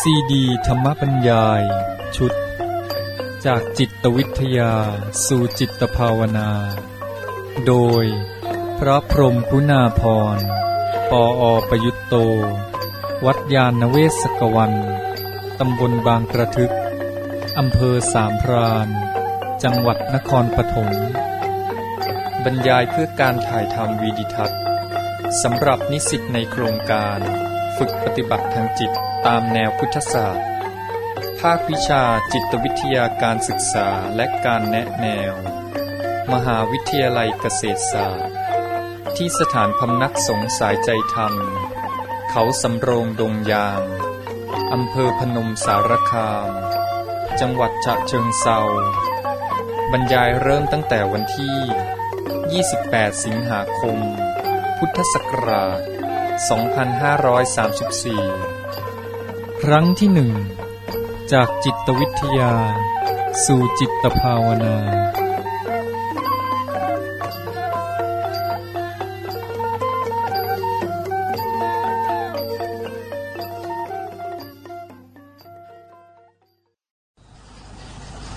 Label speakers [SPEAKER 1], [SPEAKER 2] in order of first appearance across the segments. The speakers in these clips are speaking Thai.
[SPEAKER 1] ซีดี ธรรมบัญญาย ชุด จากจิตวิทยา สู่จิตภาวนา โดย พระพรมกุณาพร ปออประยุตโต วัดยาณเวศกวัน ตำบลบางกระทึก อำเภอสามพราน จังหวัดนครปฐมบรรยายเพื่อการถ่ายทำวีดิทัศน์สำหรับนิสิตในโครงการ ฝึกปฏิบัติทางจิต ตามแนวพุทธศาสตร์ ภาควิชาจิตวิทยาการศึกษาและการแนะแนว มหาวิทยาลัยเกษตรศาสตร์ ที่สถานพำนักสงสายใจธรรม เขาสำโรงดงยางอำเภอพนมสารคาม จังหวัดฉะเชิงเซาบรรยายเริ่มตั้งแต่วันที่ 28 สิงหาคม พุทธศักราช 2534 ครั้งที่หนึ่ง จากจิตวิทยา สู่จิตภาวนา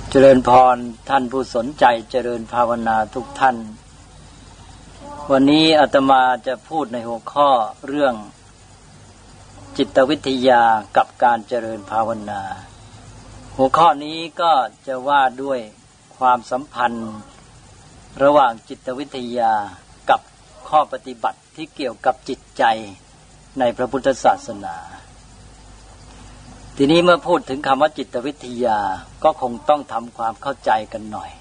[SPEAKER 2] เจริญพรท่านผู้สนใจเจริญภาวนาทุกท่าน วันนี้อาตมาจะพูดในหัวข้อเรื่อง จิตวิทยากับการเจริญภาวนา หัวข้อนี้ก็จะว่าด้วยความสัมพันธ์ ระหว่างจิตวิทยากับข้อปฏิบัติที่เกี่ยวกับจิตใจในพระพุทธศาสนา ทีนี้เมื่อพูดถึงคำว่าจิตวิทยาก็คงต้องทำความเข้าใจกันหน่อย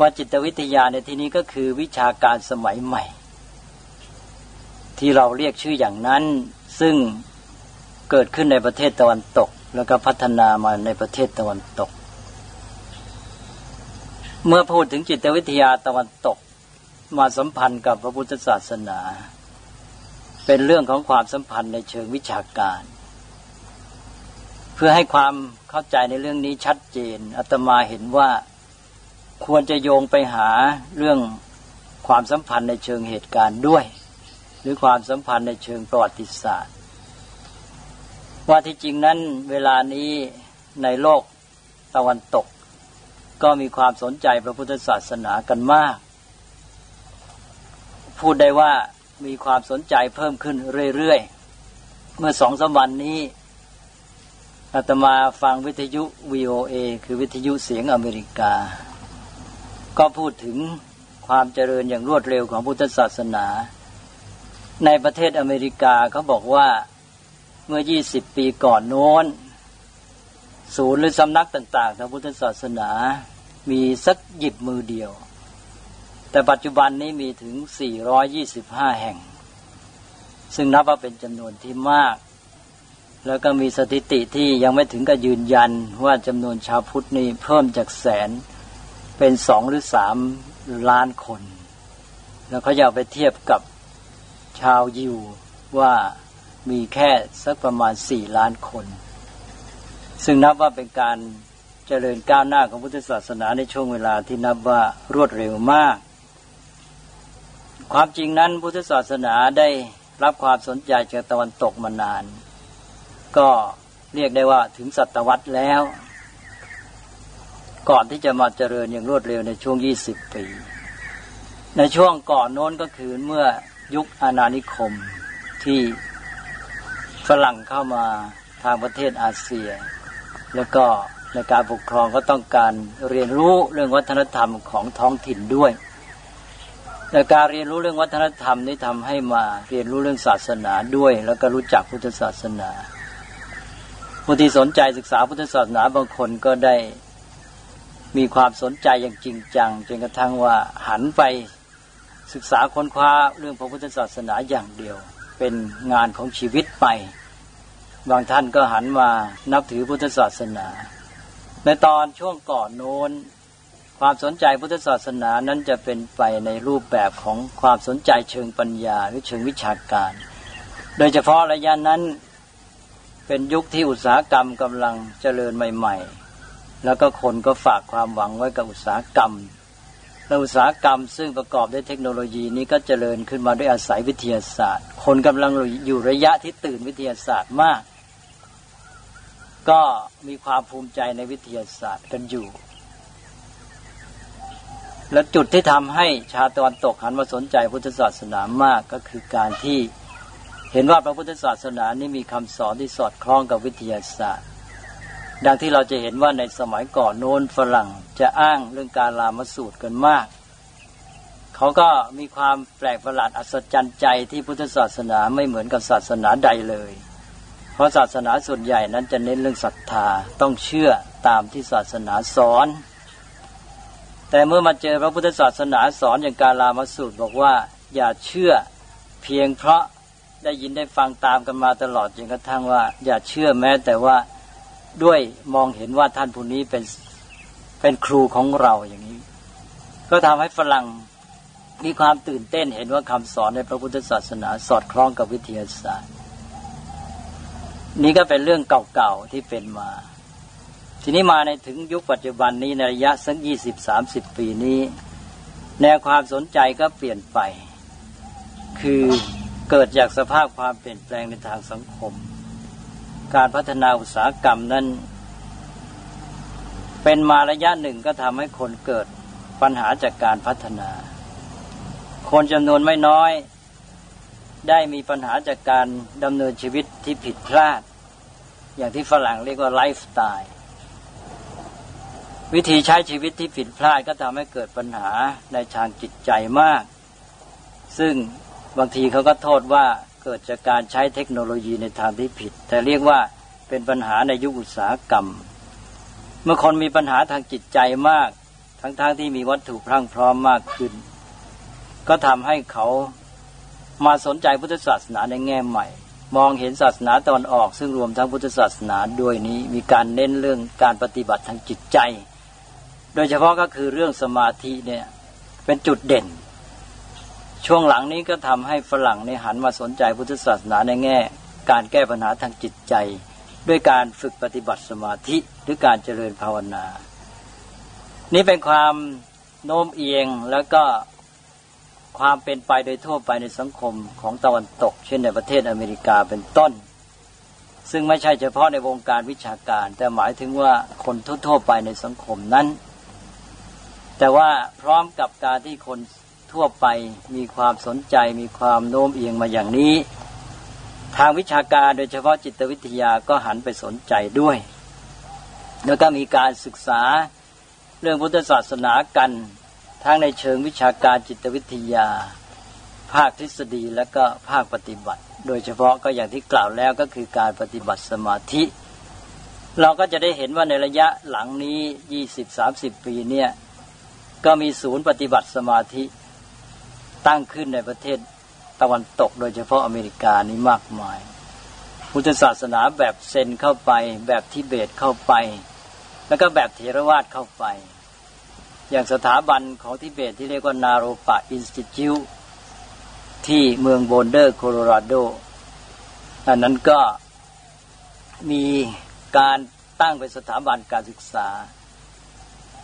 [SPEAKER 2] ว่าจิตวิทยาในที่นี้ก็คือวิชาการสมัยใหม่ ที่เราเรียกชื่ออย่างนั้น ซึ่งเกิดขึ้นในประเทศตะวันตก แล้วก็พัฒนามาในประเทศตะวันตก เมื่อพูดถึงจิตวิทยาตะวันตก มาสัมพันธ์กับพระพุทธศาสนา เป็นเรื่องของความสัมพันธ์ในเชิงวิชาการ เพื่อให้ความเข้าใจในเรื่องนี้ชัดเจนอาตมาเห็นว่าควรจะโยงไปหาเรื่องความสัมพันธ์ในเชิงเหตุการณ์ด้วย หรือความสัมพันธ์ในเชิงประวัติศาสตร์ ว่าที่จริงนั้นเวลานี้ในโลกตะวันตก ก็มีความสนใจพระพุทธศาสนากันมาก พูดได้ว่ามีความสนใจเพิ่มขึ้นเรื่อยๆ เมื่อสองสามวันนี้อาตมาฟังวิทยุ VOA คือวิทยุเสียงอเมริกา ก็พูดถึงความเจริญอย่างรวดเร็วของพุทธศาสนา ในประเทศอเมริกาเขาบอกว่าเมื่อ 20 ปีก่อนโน้น ศูนย์หรือสำนักต่าง ๆ ทางพุทธศาสนา มีสักหยิบมือเดียว แต่ปัจจุบันนี้มีถึง 425 แห่ง ซึ่งนับว่าเป็นจำนวนที่มาก แล้วก็มีสถิติที่ยังไม่ถึงกับยืนยันว่าจำนวนชาวพุทธนี่เพิ่มจากแสนเป็นสองหรือสามล้านคน แล้วเขาจะไปเทียบกับ ชาวยิวว่ามีแค่สักประมาณสี่ล้านคน ซึ่งนับว่าเป็นการเจริญก้าวหน้าของพุทธศาสนาในช่วงเวลาที่นับว่ารวดเร็วมาก ความจริงนั้นพุทธศาสนาได้รับความสนใจจากตะวันตกมานาน ก็เรียกได้ว่าถึงศตวรรษแล้ว ก่อนที่จะมาเจริญอย่างรวดเร็วในช่วง 20 ปี ในช่วงก่อนโน้นก็คือเมื่อ ยุคอาณานิคมที่ฝรั่งเข้ามาทางประเทศอาเซีย แล้วก็ในการปกครองก็ต้องการเรียนรู้เรื่องวัฒนธรรมของท้องถิ่นด้วยในการเรียนรู้เรื่องวัฒนธรรมนี้ทำให้มาเรียนรู้เรื่องศาสนาด้วย แล้วก็รู้จักพุทธศาสนาผู้ที่สนใจศึกษาพุทธศาสนาบางคนก็ได้มีความสนใจอย่างจริงจังจนกระทั่งว่าหันไป ศึกษาค้นคว้าเรื่องพระพุทธศาสนาอย่างเดียว เป็นงานของชีวิตไป บางท่านก็หันมานับถือพุทธศาสนา ในตอนช่วงก่อนโน้น ความสนใจพุทธศาสนานั้นจะเป็นไปในรูปแบบของความสนใจเชิงปัญญาหรือเชิงวิชาการ โดยเฉพาะระยะนั้นเป็นยุคที่อุตสาหกรรมกำลังเจริญใหม่ ๆ แล้วก็คนก็ฝากความหวังไว้กับอุตสาหกรรม และอุตสาหกรรม ซึ่งประกอบด้วยเทคโนโลยีนี้ก็เจริญขึ้นมาด้วยอาศัยวิทยาศาสตร์ คนกำลังอยู่ระยะที่ตื่นวิทยาศาสตร์มาก ก็มีความภูมิใจในวิทยาศาสตร์กันอยู่ และจุดที่ทำให้ชาตะวันตกหันมาสนใจพุทธศาสนามากก็คือการที่เห็นว่าพระพุทธศาสนานี้มีคำสอนที่สอดคล้องกับวิทยาศาสตร์ ดังที่เราจะเห็นว่าในสมัยก่อนโน้นฝรั่งจะอ้างเรื่องการลามสูตรกันมาก เขาก็มีความแปลกประหลาดอัศจรรย์ใจที่พุทธศาสนาไม่เหมือนกับศาสนาใดเลย เพราะศาสนาส่วนใหญ่นั้นจะเน้นเรื่องศรัทธาต้องเชื่อตามที่ศาสนาสอน แต่เมื่อมาเจอพระพุทธศาสนาสอนอย่างการลามสูตรบอกว่าอย่าเชื่อเพียงเพราะได้ยินได้ฟังตามกันมาตลอดจนกระทั่งว่า อย่าเชื่อแม้แต่ว่า ด้วยมองเห็นว่าท่านผู้นี้เป็นเป็นครูของเราอย่างนี้ ก็ทำให้ฝรั่งมีความตื่นเต้นเห็นว่าคำสอนในพระพุทธศาสนา สอดคล้องกับวิทยาศาสตร์ นี่ก็เป็นเรื่องเก่าๆที่เป็นมา ทีนี้มาในถึงยุคปัจจุบันนี้ในระยะสักยี่สิบสามสิบปีนี้ แนวความสนใจก็เปลี่ยนไป คือเกิดจากสภาพความเปลี่ยนแปลงในทางสังคม การพัฒนาอุตสาหกรรมนั้น เป็นมาระยะหนึ่งก็ทำให้คนเกิดปัญหาจากการพัฒนา คนจำนวนไม่น้อย ได้มีปัญหาจากการดำเนินชีวิตที่ผิดพลาด อย่างที่ฝรั่งเรียกว่าไลฟ์สไตล์วิธีใช้ชีวิตที่ผิดพลาดก็ทำให้เกิดปัญหาในทางจิตใจมาก ซึ่งบางทีเขาก็โทษว่า เกิดจากการใช้เทคโนโลยีในทางที่ผิด แต่เรียกว่าเป็นปัญหาในยุคอุตสาหกรรม เมื่อคนมีปัญหาทางจิตใจมาก ทั้งๆทที่มีวัตถุพรั่งพร้อมมากขึ้น ก็ทำให้เขามาสนใจพุทธศาสนาในแง่ใหม่ มองเห็นศาสนาตอนออก ซึ่งรวมทั้งพุทธศาสนาด้วยนี้มีการเน้นเรื่องการปฏิบัติทางจิตใจ โดยเฉพาะก็คือเรื่องสมาธิเนี่ยเป็นจุดเด่น ช่วงหลังนี้ก็ทำให้ฝรั่งในหันมาสนใจพุทธศาสนาในแง่ การแก้ปัญหาทางจิตใจ ด้วยการฝึกปฏิบัติสมาธิหรือการเจริญภาวนา นี่เป็นความโน้มเอียงแล้วก็ความเป็นไปโดยทั่วไปในสังคมของตะวันตก เช่นในประเทศอเมริกาเป็นต้น ซึ่งไม่ใช่เฉพาะในวงการวิชาการ แต่หมายถึงว่าคนทั่วๆไปในสังคมนั้น แต่ว่าพร้อมกับการที่คน ทั่วไปมีความสนใจมีความโน้มเอียงมาอย่างนี้ ทางวิชาการโดยเฉพาะจิตวิทยาก็หันไปสนใจด้วย แล้วก็มีการศึกษาเรื่องพุทธศาสนากัน ทั้งในเชิงวิชาการจิตวิทยา ภาคทฤษฎีและก็ภาคปฏิบัติ โดยเฉพาะก็อย่างที่กล่าวแล้วก็คือการปฏิบัติสมาธิ เราก็จะได้เห็นว่าในระยะหลังนี้ 20-30 ปีเนี่ยก็มีศูนย์ปฏิบัติสมาธิ ตั้งขึ้นในประเทศตะวันตก โดยเฉพาะอเมริกานี้มากมาย พุทธศาสนาแบบเซนเข้าไป แบบทิเบตเข้าไป แล้วก็แบบเถรวาทเข้าไป อย่างสถาบันของทิเบตที่เรียกว่า Naropa Institute ที่เมืองโบลเดอร์โคโลราโดอันนั้นก็มีการตั้งเป็นสถาบันการศึกษา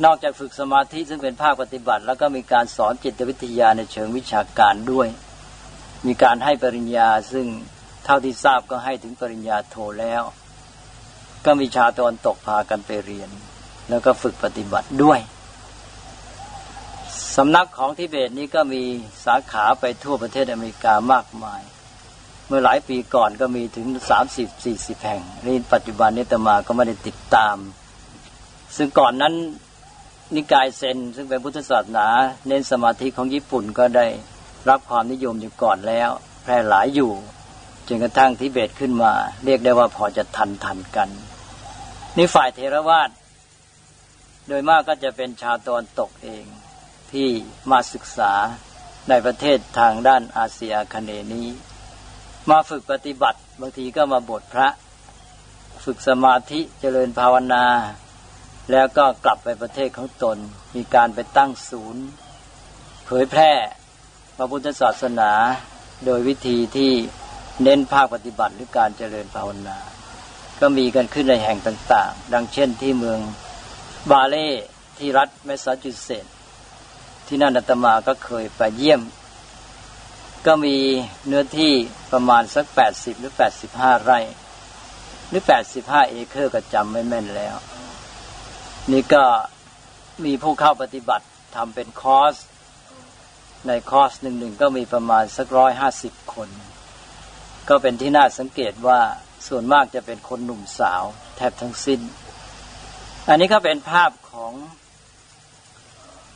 [SPEAKER 2] นอกจากฝึกสมาธิซึ่งเป็นภาคปฏิบัติ แล้วก็มีการสอนจิตวิทยาในเชิงวิชาการด้วย มีการให้ปริญญาซึ่งเท่าที่ทราบก็ให้ถึงปริญญาโทแล้ว ก็มีชาตะวันตกพากันไปเรียน แล้วก็ฝึกปฏิบัติด้วยสำนักของทิเบตนี้ก็มีสาขาไปทั่วประเทศอเมริกามากมาย เมื่อหลายปีก่อนก็มีถึงสามสิบสี่สิบแห่งนี่ปัจจุบันนี้ตมาก็ไม่ได้ติดตาม ซึ่งก่อนนั้น นิกายเซนซึ่งเป็นพุทธศาสนา เน้นสมาธิของญี่ปุ่นก็ได้รับความนิยมอยู่ก่อนแล้ว แพร่หลายอยู่จนกระทั่งทิเบตขึ้นมา เรียกได้ว่าพอจะทันทันกันนี่ฝ่ายเทรวาสโดยมากก็จะเป็นชาวตะวันตกเองที่มาศึกษาในประเทศทางด้านอาเซียคเนนี้ มาฝึกปฏิบัติ บางทีก็มาบทพระ ฝึกสมาธิเจริญภาวนา แล้วก็กลับไปประเทศของตน มีการไปตั้งศูนย์ เผยแพร่พระพุทธศาสนา โดยวิธีที่เน้นภาคปฏิบัติหรือการเจริญภาวนา ก็มีกันขึ้นในแห่งต่างๆ ดังเช่นที่เมืองบาร์รีที่รัฐแมสซาชูเซตส์ที่นั่นอาตมาก็เคยไปเยี่ยม ก็มีเนื้อที่ประมาณสัก 80 หรือ 85 ไร่ หรือแปดสิบห้าเอเคอร์ก็จำไม่แม่นแล้ว นี่ก็มีผู้เข้าปฏิบัติธรรมเป็นคอร์ส ในคอร์สหนึ่งหนึ่งก็มีประมาณสักร้อยห้าสิบคน ก็เป็นที่น่าสังเกตว่าส่วนมากจะเป็นคนหนุ่มสาว แทบทั้งสิ้น อันนี้ก็เป็นภาพของ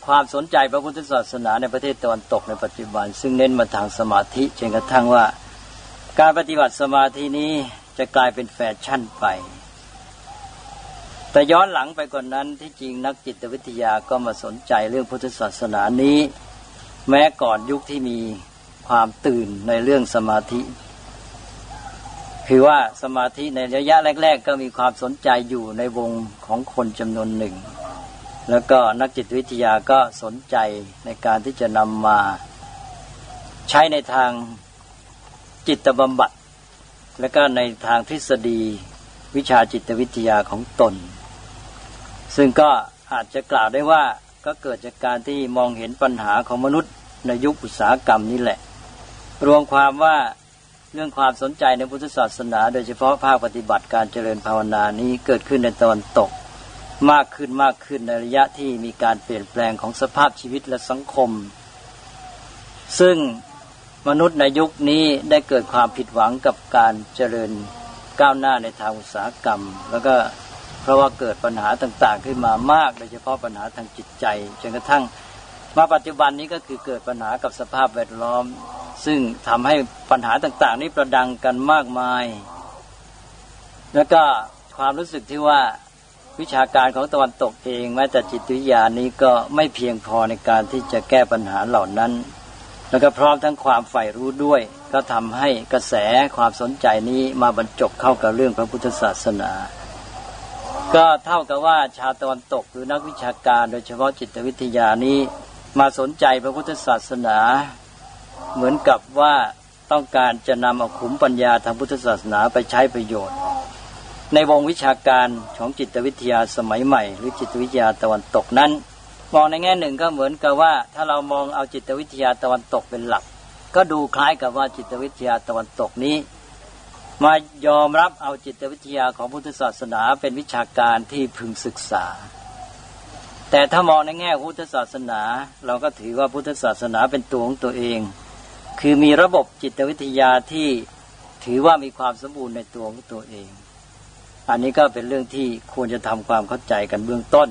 [SPEAKER 2] ความสนใจพระพุทธศาสนาในประเทศตะวันตกในปัจจุบัน ซึ่งเน้นมาทางสมาธิจนกระทั่งว่า การปฏิบัติสมาธินี้จะกลายเป็นแฟชั่นไป แต่ย้อนหลังไปกว่านนั้นที่จริงนักจิตวิทยาก็มาสนใจเรื่องพุทธศาสนานี้ แม้ก่อนยุคที่มีความตื่นในเรื่องสมาธิ คือว่าสมาธิในระยะแรก ๆ ก็มีความสนใจอยู่ในวงของคนจำนวนหนึ่ง แล้วก็นักจิตวิทยาก็สนใจในการที่จะนำมาใช้ในทางจิตบำบัด และก็ในทางทฤษฎีวิชาจิตวิทยาของตน ซึ่งก็อาจจะกล่าวได้ว่าก็เกิดจากการที่มองเห็นปัญหาของมนุษย์ในยุคอุตสาหกรรมนี้แหละ รวมความว่าเรื่องความสนใจในพุทธศาสนา โดยเฉพาะภาคปฏิบัติการเจริญภาวนานี้เกิดขึ้นในตอนตก มากขึ้นมากขึ้นในระยะที่มีการเปลี่ยนแปลงของสภาพชีวิตและสังคม ซึ่งมนุษย์ในยุคนี้ได้เกิดความผิดหวังกับการเจริญก้าวหน้าในทางอุตสาหกรรม แล้วก็ เพราะว่าเกิดปัญหาต่างๆ ขึ้นมามาก โดยเฉพาะปัญหาทางจิตใจจนกระทั่งมาปัจจุบันนี้ก็คือเกิดปัญหากับสภาพแวดล้อม ซึ่งทำให้ปัญหาต่างๆ นี้ประดังกันมากมาย แล้วก็ความรู้สึกที่ว่าวิชาการของตะวันตกเองแม้แต่จิตวิทยานี้ก็ไม่เพียงพอในการที่จะแก้ปัญหาเหล่านั้น แล้วก็พร้อมทั้งความใฝ่รู้ด้วย ก็ทำให้กระแสความสนใจนี้มาบรรจบเข้ากับเรื่องพระพุทธศาสนา ก็เท่ากับว่าชาวตะวันตกหรือนักวิชาการโดยเฉพาะจิตวิทยานี้มาสนใจพระพุทธศาสนา เหมือนกับว่าต้องการจะนำเอาขุมปัญญาทางพุทธศาสนาไปใช้ประโยชน์ ในวงวิชาการของจิตวิทยาสมัยใหม่ หรือจิตวิทยาตะวันตกนั้น มองในแง่หนึ่งก็เหมือนกับว่า ถ้าเรามองเอาจิตวิทยาตะวันตกเป็นหลัก ก็ดูคล้ายกับว่าจิตวิทยาตะวันตกนี้ มายอมรับเอาจิตวิทยาของพุทธศาสนาเป็นวิชาการที่พึงศึกษา แต่ถ้ามองในแง่พุทธศาสนา เราก็ถือว่าพุทธศาสนาเป็นตัวของตัวเอง คือมีระบบจิตวิทยาที่ถือว่ามีความสมบูรณ์ในตัวของตัวเอง อันนี้ก็เป็นเรื่องที่ควรจะทำความเข้าใจกันเบื้องต้น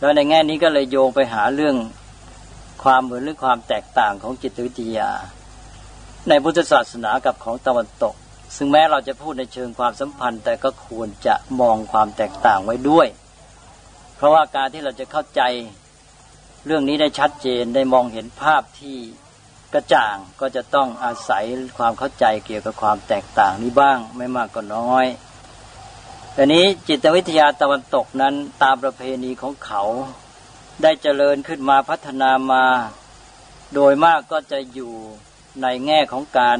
[SPEAKER 2] แล้วในแง่นี้ก็เลยโยงไปหาเรื่องความเหมือนหรือความแตกต่างของจิตวิทยา ในพุทธศาสนากับของตะวันตก ซึ่งแม้เราจะพูดในเชิงความสัมพันธ์ แต่ก็ควรจะมองความแตกต่างไว้ด้วย เพราะว่าการที่เราจะเข้าใจเรื่องนี้ได้ชัดเจนได้มองเห็นภาพที่กระจ่างก็จะต้องอาศัยความเข้าใจเกี่ยวกับความแตกต่างนี้บ้างไม่มากก็น้อยแต่นี้จิตวิทยาตะวันตกนั้นตามประเพณีของเขา ได้เจริญขึ้นมาพัฒนามา โดยมากก็จะอยู่ในแง่ของการ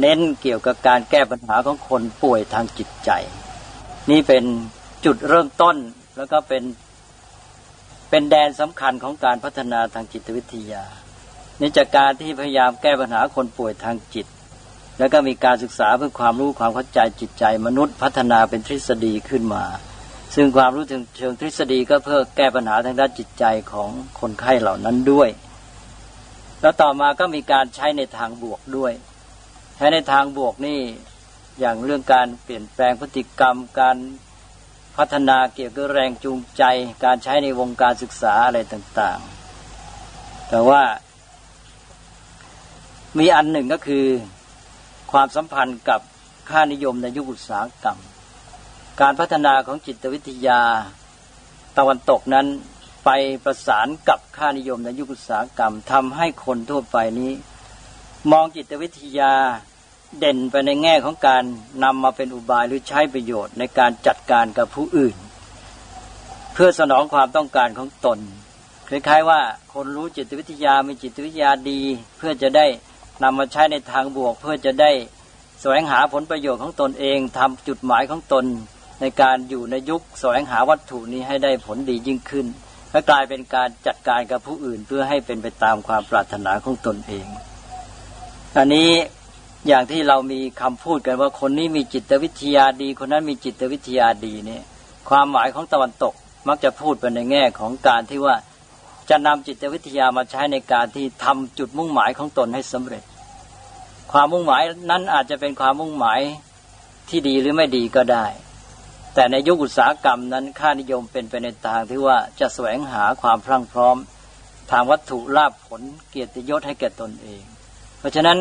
[SPEAKER 2] เน้นเกี่ยวกับการแก้ปัญหาของคนป่วยทางจิตใจ นี่เป็นจุดเริ่มต้นแล้วก็เป็นเป็นแดนสำคัญของการพัฒนาทางจิตวิทยานี่จากการที่พยายามแก้ปัญหาคนป่วยทางจิต แล้วก็มีการศึกษาเพื่อความรู้ความเข้าใจจิตใจ มนุษย์พัฒนาเป็นทฤษฎีขึ้นมา ซึ่งความรู้ถึงเชิงทฤษฎีก็เพื่อแก้ปัญหาทางด้านจิตใจของคนไข้เหล่านั้นด้วย แล้วต่อมาก็มีการใช้ในทางบวกด้วย ใช้ในทางบวกนี่อย่างเรื่องการเปลี่ยนแปลงพฤติกรรม การพัฒนาเกี่ยวกับแรงจูงใจ การใช้ในวงการศึกษาอะไรต่างๆ แต่ว่ามีอันหนึ่งก็คือความสัมพันธ์กับค่านิยมในยุคอุตสาหกรรม การพัฒนาของจิตวิทยาตะวันตกนั้นไปประสานกับค่านิยมในยุคอุตสาหกรรมทำให้คนทั่วไปนี้ มองจิตวิทยา เด่นไปในแง่ของการนำมาเป็นอุบายหรือใช้ประโยชน์ในการจัดการกับผู้อื่น เพื่อสนองความต้องการของตนคล้ายๆว่าคนรู้จิตวิทยามีจิตวิทยาดี เพื่อจะได้นำมาใช้ในทางบวก เพื่อจะได้แสวงหาผลประโยชน์ของตนเองทำจุดหมายของตน ในการอยู่ในยุคแสวงหาวัตถุนี้ให้ได้ผลดียิ่งขึ้นและกลายเป็นการจัดการกับผู้อื่นเพื่อให้เป็นไปตามความปรารถนาของตนเองอันนี้ อย่างที่เรามีคำพูดกันว่าคนนี้มีจิตวิทยาดี คนนั้นมีจิตวิทยาดีเนี่ย ความหมายของตะวันตกมักจะพูดไปในแง่ของการที่ว่าจะนำจิตวิทยามาใช้ในการที่ทำจุดมุ่งหมายของตนให้สำเร็จ ความมุ่งหมายนั้นอาจจะเป็นความมุ่งหมายที่ดีหรือไม่ดีก็ได้ แต่ในยุคอุตสาหกรรมนั้นค่านิยมเป็นไปในทางที่ว่าจะแสวงหาความพรั่งพร้อม ทางวัตถุลาภผลเกียรติยศให้แก่ตนเอง เพราะฉะนั้น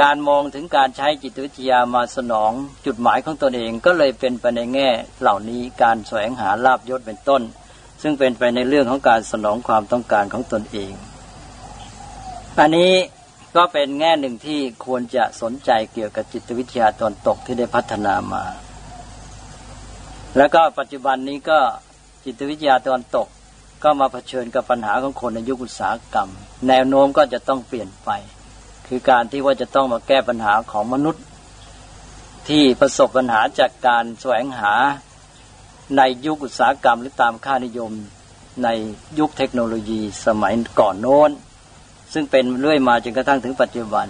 [SPEAKER 2] การมองถึงการใช้จิตวิทยามาสนองจุดหมายของตนเองก็เลยเป็นไปในแง่เหล่านี้การแสวงหาลาบยศเป็นต้น ซึ่งเป็นไปในเรื่องของการสนองความต้องการของตนเอง อันนี้ก็เป็นแง่หนึ่งที่ควรจะสนใจเกี่ยวกับจิตวิทยาตอนตกที่ได้พัฒนามา แล้วก็ปัจจุบันนี้ก็จิตวิทยาตอนตกก็มาเผชิญกับปัญหาของคนในยุคอุตสาหกรรม แนวโน้มก็จะต้องเปลี่ยนไป คือการที่ว่าจะต้องมาแก้ปัญหาของมนุษย์ ที่ประสบปัญหาจากการแสวงหาในยุคอุตสาหกรรมหรือตามค่านิยมในยุคเทคโนโลยีสมัยก่อนโน้น ซึ่งเป็นเรื่อยมาจนกระทั่งถึงปัจจุบัน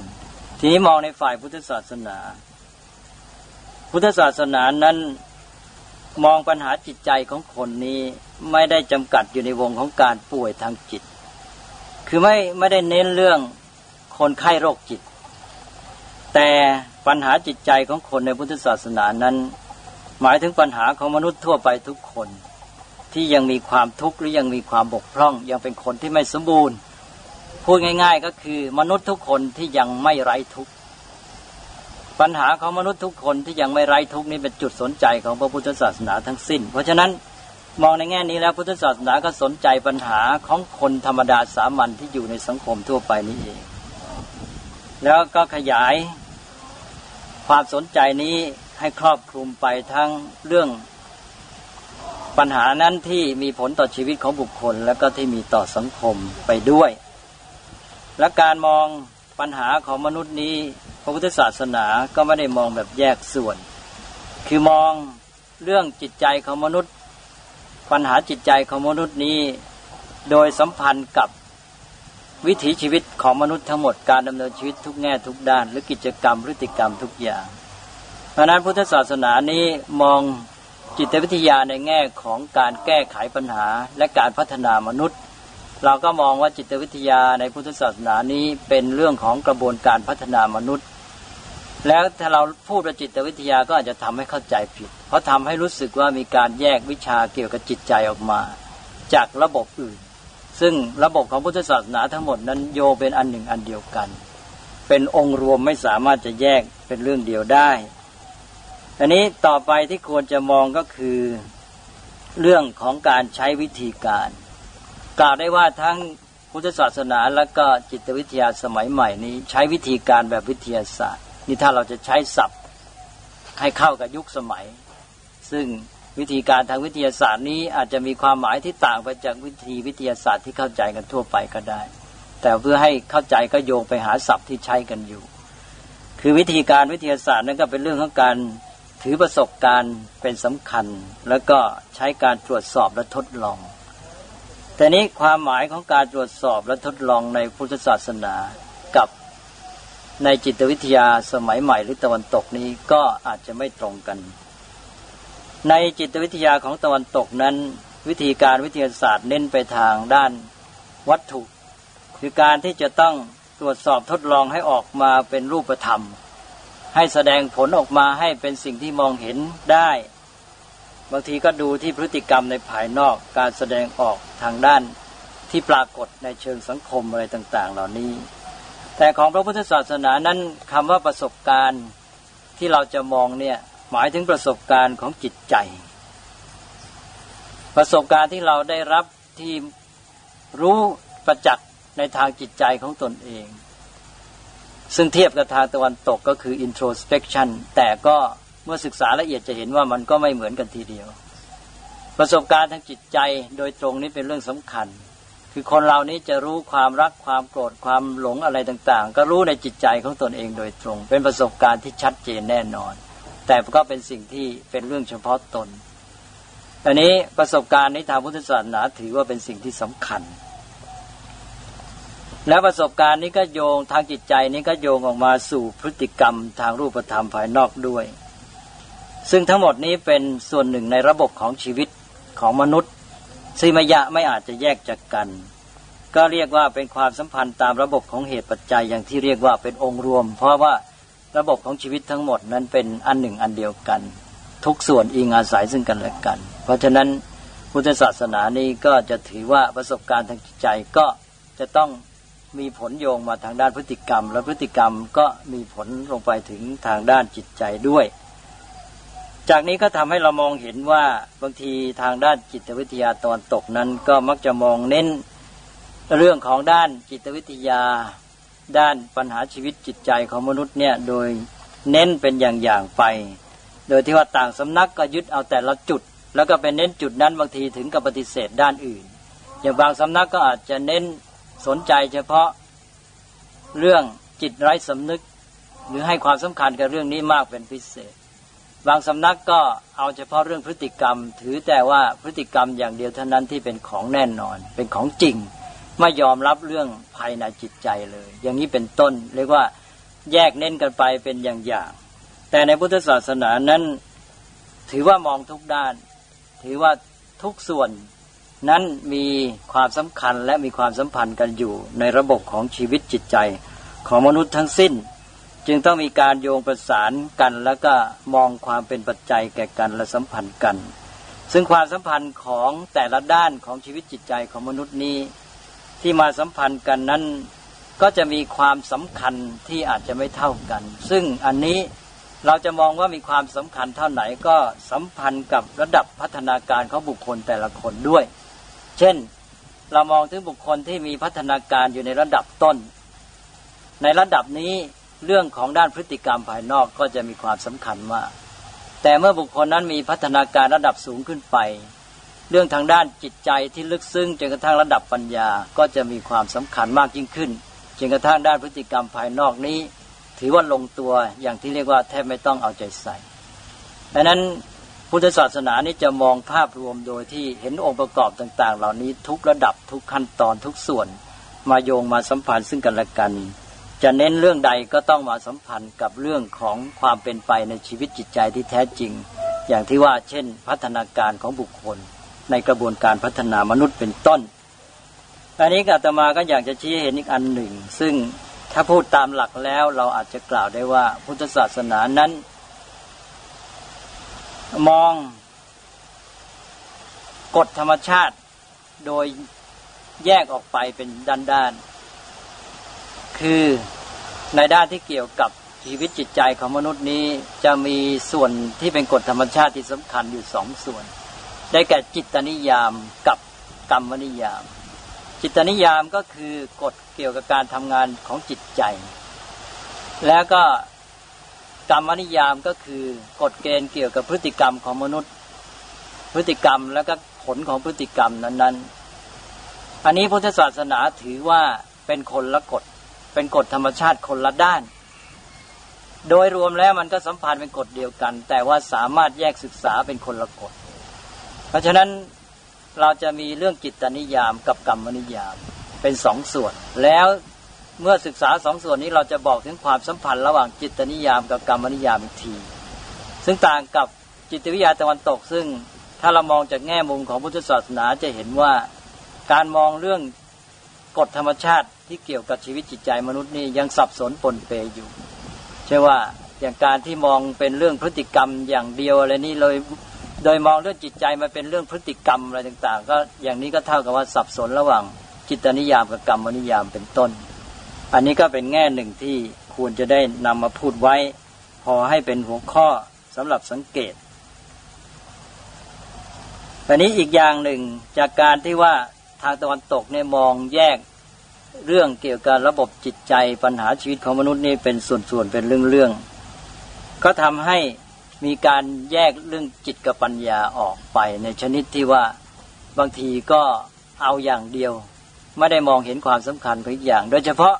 [SPEAKER 2] ทีนี้มองในฝ่ายพุทธศาสนา พุทธศาสนานั้นมองปัญหาจิตใจของคนนี้ไม่ได้จำกัดอยู่ในวงของการป่วยทางจิต คือไม่ไม่ได้เน้นเรื่อง คนไข้โรคจิต แต่ปัญหาจิตใจของคนในพุทธศาสนานั้น หมายถึงปัญหาของมนุษย์ทั่วไปทุกคน ที่ยังมีความทุกข์หรือยังมีความบกพร่อง ยังเป็นคนที่ไม่สมบูรณ์ พูดง่าย ๆ ก็คือมนุษย์ทุกคนที่ยังไม่ไร้ทุกข์ปัญหาของมนุษย์ทุกคนที่ยังไม่ไร้ทุกข์นี้เป็นจุดสนใจของพระพุทธศาสนาทั้งสิ้น เพราะฉะนั้นมองในแง่นี้แล้วพุทธศาสนาก็สนใจปัญหาของคนธรรมดาสามัญที่อยู่ในสังคมทั่วไปนี้เอง แล้วก็ขยายความสนใจนี้ให้ครอบคลุมไปทั้งเรื่องปัญหานั้นที่มีผลต่อชีวิตของบุคคล แล้วก็ที่มีต่อสังคมไปด้วย และการมองปัญหาของมนุษย์นี้พระพุทธศาสนาก็ไม่ได้มองแบบแยกส่วน คือมองเรื่องจิตใจของมนุษย์ ปัญหาจิตใจของมนุษย์นี้ โดยสัมพันธ์กับ วิถีชีวิตของมนุษย์ทั้งหมดการดำเนินชีวิตทุกแง่ทุกด้าน หรือกิจกรรมพฤติกรรมทุกอย่าง เพราะนั้นพุทธศาสนานี้มองจิตวิทยาในแง่ของการแก้ไขปัญหาและการพัฒนามนุษย์ เราก็มองว่าจิตวิทยาในพุทธศาสนานี้เป็นเรื่องของกระบวนการพัฒนามนุษย์ แล้วถ้าเราพูดว่าจิตวิทยาก็อาจจะทำให้เข้าใจผิด เพราะทำให้รู้สึกว่ามีการแยกวิชาเกี่ยวกับจิตใจออกมา จากระบบอื่น ซึ่งระบบของพุทธศาสนาทั้งหมดนั้นโยเป็นอันหนึ่งอันเดียวกัน เป็นองค์รวมไม่สามารถจะแยกเป็นเรื่องเดียวได้อันนี้ต่อไปที่ควรจะมองก็คือเรื่องของการใช้วิธีการ กล่าวได้ว่าทั้งพุทธศาสนาและก็จิตวิทยาสมัยใหม่นี้ ใช้วิธีการแบบวิทยาศาสตร์ นี่ถ้าเราจะใช้ศัพท์ให้เข้ากับยุคสมัย ซึ่ง วิธีการทางวิทยาศาสตร์นี้อาจจะมีความหมายที่ต่างไปจากวิธีวิทยาศาสตร์ที่เข้าใจกันทั่วไปก็ได้ แต่เพื่อให้เข้าใจก็โยงไปหาศัพท์ที่ใช้กันอยู่ คือวิธีการวิทยาศาสตร์นั้นก็เป็นเรื่องของการถือประสบการณ์เป็นสำคัญ แล้วก็ใช้การตรวจสอบและทดลอง แต่นี้ความหมายของการตรวจสอบและทดลองในพุทธศาสนากับในจิตวิทยาสมัยใหม่หรือตะวันตกนี้ก็อาจจะไม่ตรงกัน ในจิตวิทยาของตะวันตกนั้น วิธีการวิทยาศาสตร์เน้นไปทางด้านวัตถุ คือการที่จะต้องตรวจสอบทดลองให้ออกมาเป็นรูปธรรม ให้แสดงผลออกมาให้เป็นสิ่งที่มองเห็นได้ บางทีก็ดูที่พฤติกรรมในภายนอกการแสดงออกทางด้านที่ปรากฏในเชิงสังคมอะไรต่าง ๆ เหล่านี้ แต่ของพระพุทธศาสนานั้นคำว่าประสบการณ์ที่เราจะมองเนี่ย หมายถึงประสบการณ์ของจิตใจ ประสบการณ์ที่เราได้รับที่รู้ประจักษ์ในทางจิตใจของตนเอง ซึ่งเทียบกับทางตะวันตกก็คือ introspection แต่ก็เมื่อศึกษาละเอียดจะเห็นว่ามันก็ไม่เหมือนกันทีเดียว ประสบการณ์ทางจิตใจโดยตรงนี้เป็นเรื่องสำคัญ คือคนเรานี้จะรู้ความรักความโกรธความหลงอะไรต่าง ๆ ก็รู้ในจิตใจของตนเองโดยตรง เป็นประสบการณ์ที่ชัดเจนแน่นอน แต่ก็เป็นสิ่งที่เป็นเรื่องเฉพาะตนอันนี้ประสบการณ์ในทางพุทธศาสนาถือว่าเป็นสิ่งที่สำคัญ แล้วประสบการณ์นี้ก็โยงทางจิตใจนี้ก็โยงออกมาสู่พฤติกรรมทางรูปธรรมภายนอกด้วย ซึ่งทั้งหมดนี้เป็นส่วนหนึ่งในระบบของชีวิตของมนุษย์ซึ่งมยะไม่อาจจะแยกจากกัน ก็เรียกว่าเป็นความสัมพันธ์ตามระบบของเหตุปัจจัยอย่างที่เรียกว่าเป็นองค์รวม เพราะว่า ระบบของชีวิตทั้งหมดนั้นเป็นอันหนึ่งอันเดียวกัน ทุกส่วนอิงอาศัยซึ่งกันและกัน เพราะฉะนั้นพุทธศาสนานี้ก็จะถือว่าประสบการณ์ทางจิตใจก็จะต้องมีผลโยงมาทางด้านพฤติกรรม และพฤติกรรมก็มีผลลงไปถึงทางด้านจิตใจด้วย จากนี้ก็ทำให้เรามองเห็นว่าบางทีทางด้านจิตวิทยาตอนตกนั้นก็มักจะมองเน้นเรื่องของด้านจิตวิทยา ด้านปัญหาชีวิตจิตใจของมนุษย์เนี่ยโดยเน้นเป็นอย่างๆไป โดยที่ว่าต่างสำนักก็ยึดเอาแต่ละจุด แล้วก็เป็นเน้นจุดนั้นบางทีถึงกับปฏิเสธด้านอื่น อย่างบางสำนักก็อาจจะเน้นสนใจเฉพาะเรื่องจิตไร้สำนึก หรือให้ความสำคัญกับเรื่องนี้มากเป็นพิเศษ บางสำนักก็เอาเฉพาะเรื่องพฤติกรรม ถือแต่ว่าพฤติกรรมอย่างเดียวเท่านั้นที่เป็นของแน่นอน เป็นของจริง ไม่ยอมรับเรื่องภายในจิตใจเลย อย่างนี้เป็นต้น เรียกว่าแยกเน้นกันไปเป็นอย่างๆแต่ในพุทธศาสนานั้น ถือว่ามองทุกด้าน ถือว่าทุกส่วนนั้นมีความสำคัญและมีความสัมพันธ์กันอยู่ในระบบของชีวิตจิตใจของมนุษย์ทั้งสิ้น จึงต้องมีการโยงประสานกันแล้วก็มองความเป็นปัจจัยแก่กันและสัมพันธ์กัน ซึ่งความสัมพันธ์ของแต่ละด้านของชีวิตจิตใจของมนุษย์นี้ ที่มาสัมพันธ์กันนั้นก็จะมีความสำคัญที่อาจจะไม่เท่ากัน ซึ่งอันนี้เราจะมองว่ามีความสำคัญเท่าไหนก็สัมพันธ์กับระดับพัฒนาการของบุคคลแต่ละคนด้วย เช่น เรามองถึงบุคคลที่มีพัฒนาการอยู่ในระดับต้น ในระดับนี้เรื่องของด้านพฤติกรรมภายนอกก็จะมีความสำคัญมาก แต่เมื่อบุคคลนั้นมีพัฒนาการระดับสูงขึ้นไป เรื่องทางด้านจิตใจที่ลึกซึ้งจนกระทั่งระดับปัญญาก็จะมีความสำคัญมากยิ่งขึ้นจนกระทั่งด้านพฤติกรรมภายนอกนี้ ถือว่าลงตัวอย่างที่เรียกว่าแทบไม่ต้องเอาใจใส่ดังนั้นพุทธศาสนานี้จะมองภาพรวมโดยที่เห็นองค์ประกอบต่าง ๆ เหล่านี้ทุกระดับทุกขั้นตอนทุกส่วน มาโยงมาสัมพันธ์ซึ่งกันและกัน จะเน้นเรื่องใดก็ต้องมาสัมพันธ์กับเรื่องของความเป็นไปในชีวิตจิตใจที่แท้จริง อย่างที่ว่าเช่น พัฒนาการของบุคคล ในกระบวนการพัฒนามนุษย์เป็นต้น อันนี้อาตมาก็อยากจะชี้เห็นอีกอันหนึ่ง ซึ่งถ้าพูดตามหลักแล้วเราอาจจะกล่าวได้ว่า พุทธศาสนานั้น มองกฎธรรมชาติโดยแยกออกไปเป็นด้านๆ คือในด้านที่เกี่ยวกับชีวิตจิตใจของมนุษย์นี้จะมีส่วนที่เป็นกฎธรรมชาติที่สำคัญอยู่สองส่วน ได้แก่จิตนิยามกับกรรมนิยาม จิตนิยามก็คือกฎเกี่ยวกับการทำงานของจิตใจ แล้วก็กรรมนิยามก็คือกฎเกณฑ์เกี่ยวกับพฤติกรรมของมนุษย์ พฤติกรรมแล้วก็ผลของพฤติกรรมนั้น ๆ อันนี้พุทธศาสนาถือว่าเป็นคนละกฎ เป็นกฎธรรมชาติคนละด้าน โดยรวมแล้วมันก็สัมพันธ์เป็นกฎเดียวกัน แต่ว่าสามารถแยกศึกษาเป็นคนละกฎ เพราะฉะนั้นเราจะมีเรื่องจิตนิยามกับกรรมนิยามเป็นสองส่วน แล้วเมื่อศึกษาสองส่วนนี้เราจะบอกถึงความสัมพันธ์ระหว่างจิตนิยามกับกรรมนิยามอีกที ซึ่งต่างกับจิตวิทยาตะวันตก ซึ่งถ้าเรามองจากแง่มุมของพุทธศาสนาจะเห็นว่าการมองเรื่องกฎธรรมชาติที่เกี่ยวกับชีวิตจิตใจมนุษย์นี่ยังสับสนปนเปอยู่ใช่ว่าอย่างการที่มองเป็นเรื่องพฤติกรรมอย่างเดียวอะไรนี่เลย โดยมองเรื่องจิตใจมาเป็นเรื่องพฤติกรรมอะไรต่าง ๆ ก็อย่างนี้ก็เท่ากับว่าสับสนระหว่างจิตนิยามกับกรรมนิยามเป็นต้น อันนี้ก็เป็นแง่หนึ่งที่ควรจะได้นำมาพูดไว้ พอให้เป็นหัวข้อสำหรับสังเกตอันนี้อีกอย่างหนึ่งจากการที่ว่าทางตะวันตกเนี่ยมองแยกเรื่องเกี่ยวกับระบบจิตใจปัญหาชีวิตของมนุษย์นี่เป็นส่วนๆเป็นเรื่องๆก็ทำให้ มีการแยกเรื่องจิตกับปัญญาออกไป ในชนิดที่ว่าบางทีก็เอาอย่างเดียว ไม่ได้มองเห็นความสำคัญของอีกอย่าง โดยเฉพาะ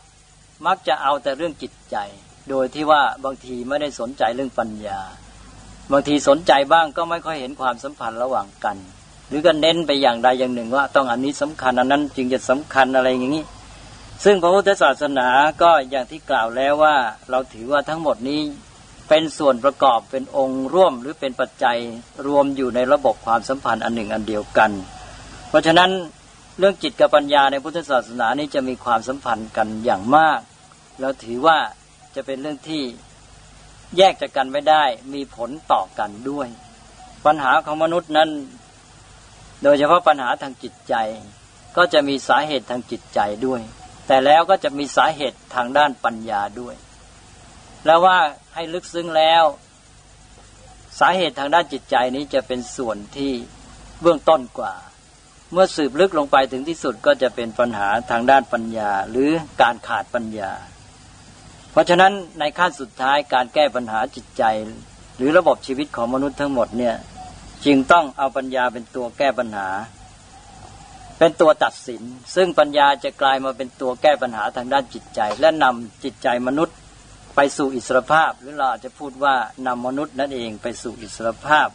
[SPEAKER 2] มักจะเอาแต่เรื่องจิตใจ โดยที่ว่าบางทีไม่ได้สนใจเรื่องปัญญา บางทีสนใจบ้างก็ไม่ค่อยเห็นความสัมพันธ์ระหว่างกัน หรือก็เน้นไปอย่างใดอย่างหนึ่งว่าต้องอันนี้สำคัญอันนั้นจึงจะสำคัญอะไรอย่างนี้ซึ่งพระพุทธศาสนาก็อย่างที่กล่าวแล้วว่า เราถือว่าทั้งหมดนี้ เป็นส่วนประกอบเป็นองค์ร่วมหรือเป็นปัจจัยรวมอยู่ในระบบความสัมพันธ์อันหนึ่งอันเดียวกัน เพราะฉะนั้นเรื่องจิตกับปัญญาในพุทธศาสนานี้จะมีความสัมพันธ์กันอย่างมากเราถือว่าจะเป็นเรื่องที่แยกจากกันไม่ได้มีผลต่อกันด้วย ปัญหาของมนุษย์นั้น โดยเฉพาะปัญหาทางจิตใจ ก็จะมีสาเหตุทางจิตใจด้วย แต่แล้วก็จะมีสาเหตุทางด้านปัญญาด้วย แล้วว่าให้ลึกซึ้งแล้ว สาเหตุทางด้านจิตใจนี้จะเป็นส่วนที่เบื้องต้นกว่า เมื่อสืบลึกลงไปถึงที่สุดก็จะเป็นปัญหาทางด้านปัญญา หรือการขาดปัญญา เพราะฉะนั้นในขั้นสุดท้ายการแก้ปัญหาจิตใจ หรือระบบชีวิตของมนุษย์ทั้งหมดเนี่ยจึงต้องเอาปัญญาเป็นตัวแก้ปัญหา เป็นตัวตัดสิน ซึ่งปัญญาจะกลายมาเป็นตัวแก้ปัญหาทางด้านจิตใจ และนำจิตใจมนุษย์ ไปสู่อิสรภาพ หรือเราอาจจะพูดว่านำมนุษย์นั่นเองไปสู่อิสรภาพ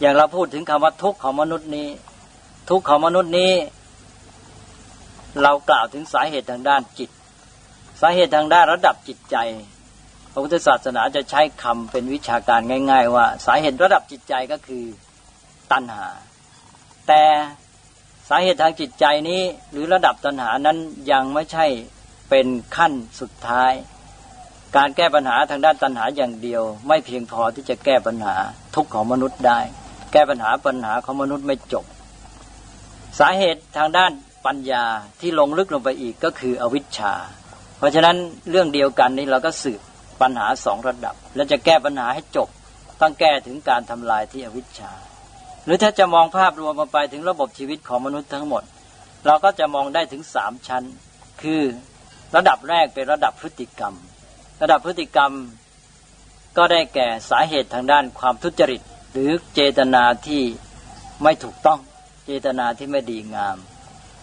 [SPEAKER 2] อย่างเราพูดถึงคำว่าทุกข์ของมนุษย์นี้ ทุกข์ของมนุษย์นี้ เรากล่าวถึงสาเหตุทางด้านจิต สาเหตุทางด้านระดับจิตใจพระพุทธศาสนาจะใช้คำเป็นวิชาการง่าย ๆ ว่า สาเหตุระดับจิตใจก็คือตัณหา แต่สาเหตุทางจิตใจนี้หรือระดับตัณหานั้นยังไม่ใช่เป็นขั้นสุดท้าย การแก้ปัญหาทางด้านตัณหาอย่างเดียว ไม่เพียงพอที่จะแก้ปัญหาทุกข์ของมนุษย์ได้ แก้ปัญหาปัญหาของมนุษย์ไม่จบ สาเหตุทางด้านปัญญาที่ลงลึกลงไปอีกก็คืออวิชชา เพราะฉะนั้นเรื่องเดียวกันนี้เราก็สืบปัญหาสองระดับ แล้วจะแก้ปัญหาให้จบ ต้องแก้ถึงการทำลายที่อวิชชา หรือถ้าจะมองภาพรวมมาไปถึงระบบชีวิตของมนุษย์ทั้งหมด เราก็จะมองได้ถึงสามชั้น คือระดับแรกเป็นระดับพฤติกรรม ระดับพฤติกรรมก็ได้แก่สาเหตุทางด้านความทุจริต หรือเจตนาที่ไม่ถูกต้อง เจตนาที่ไม่ดีงาม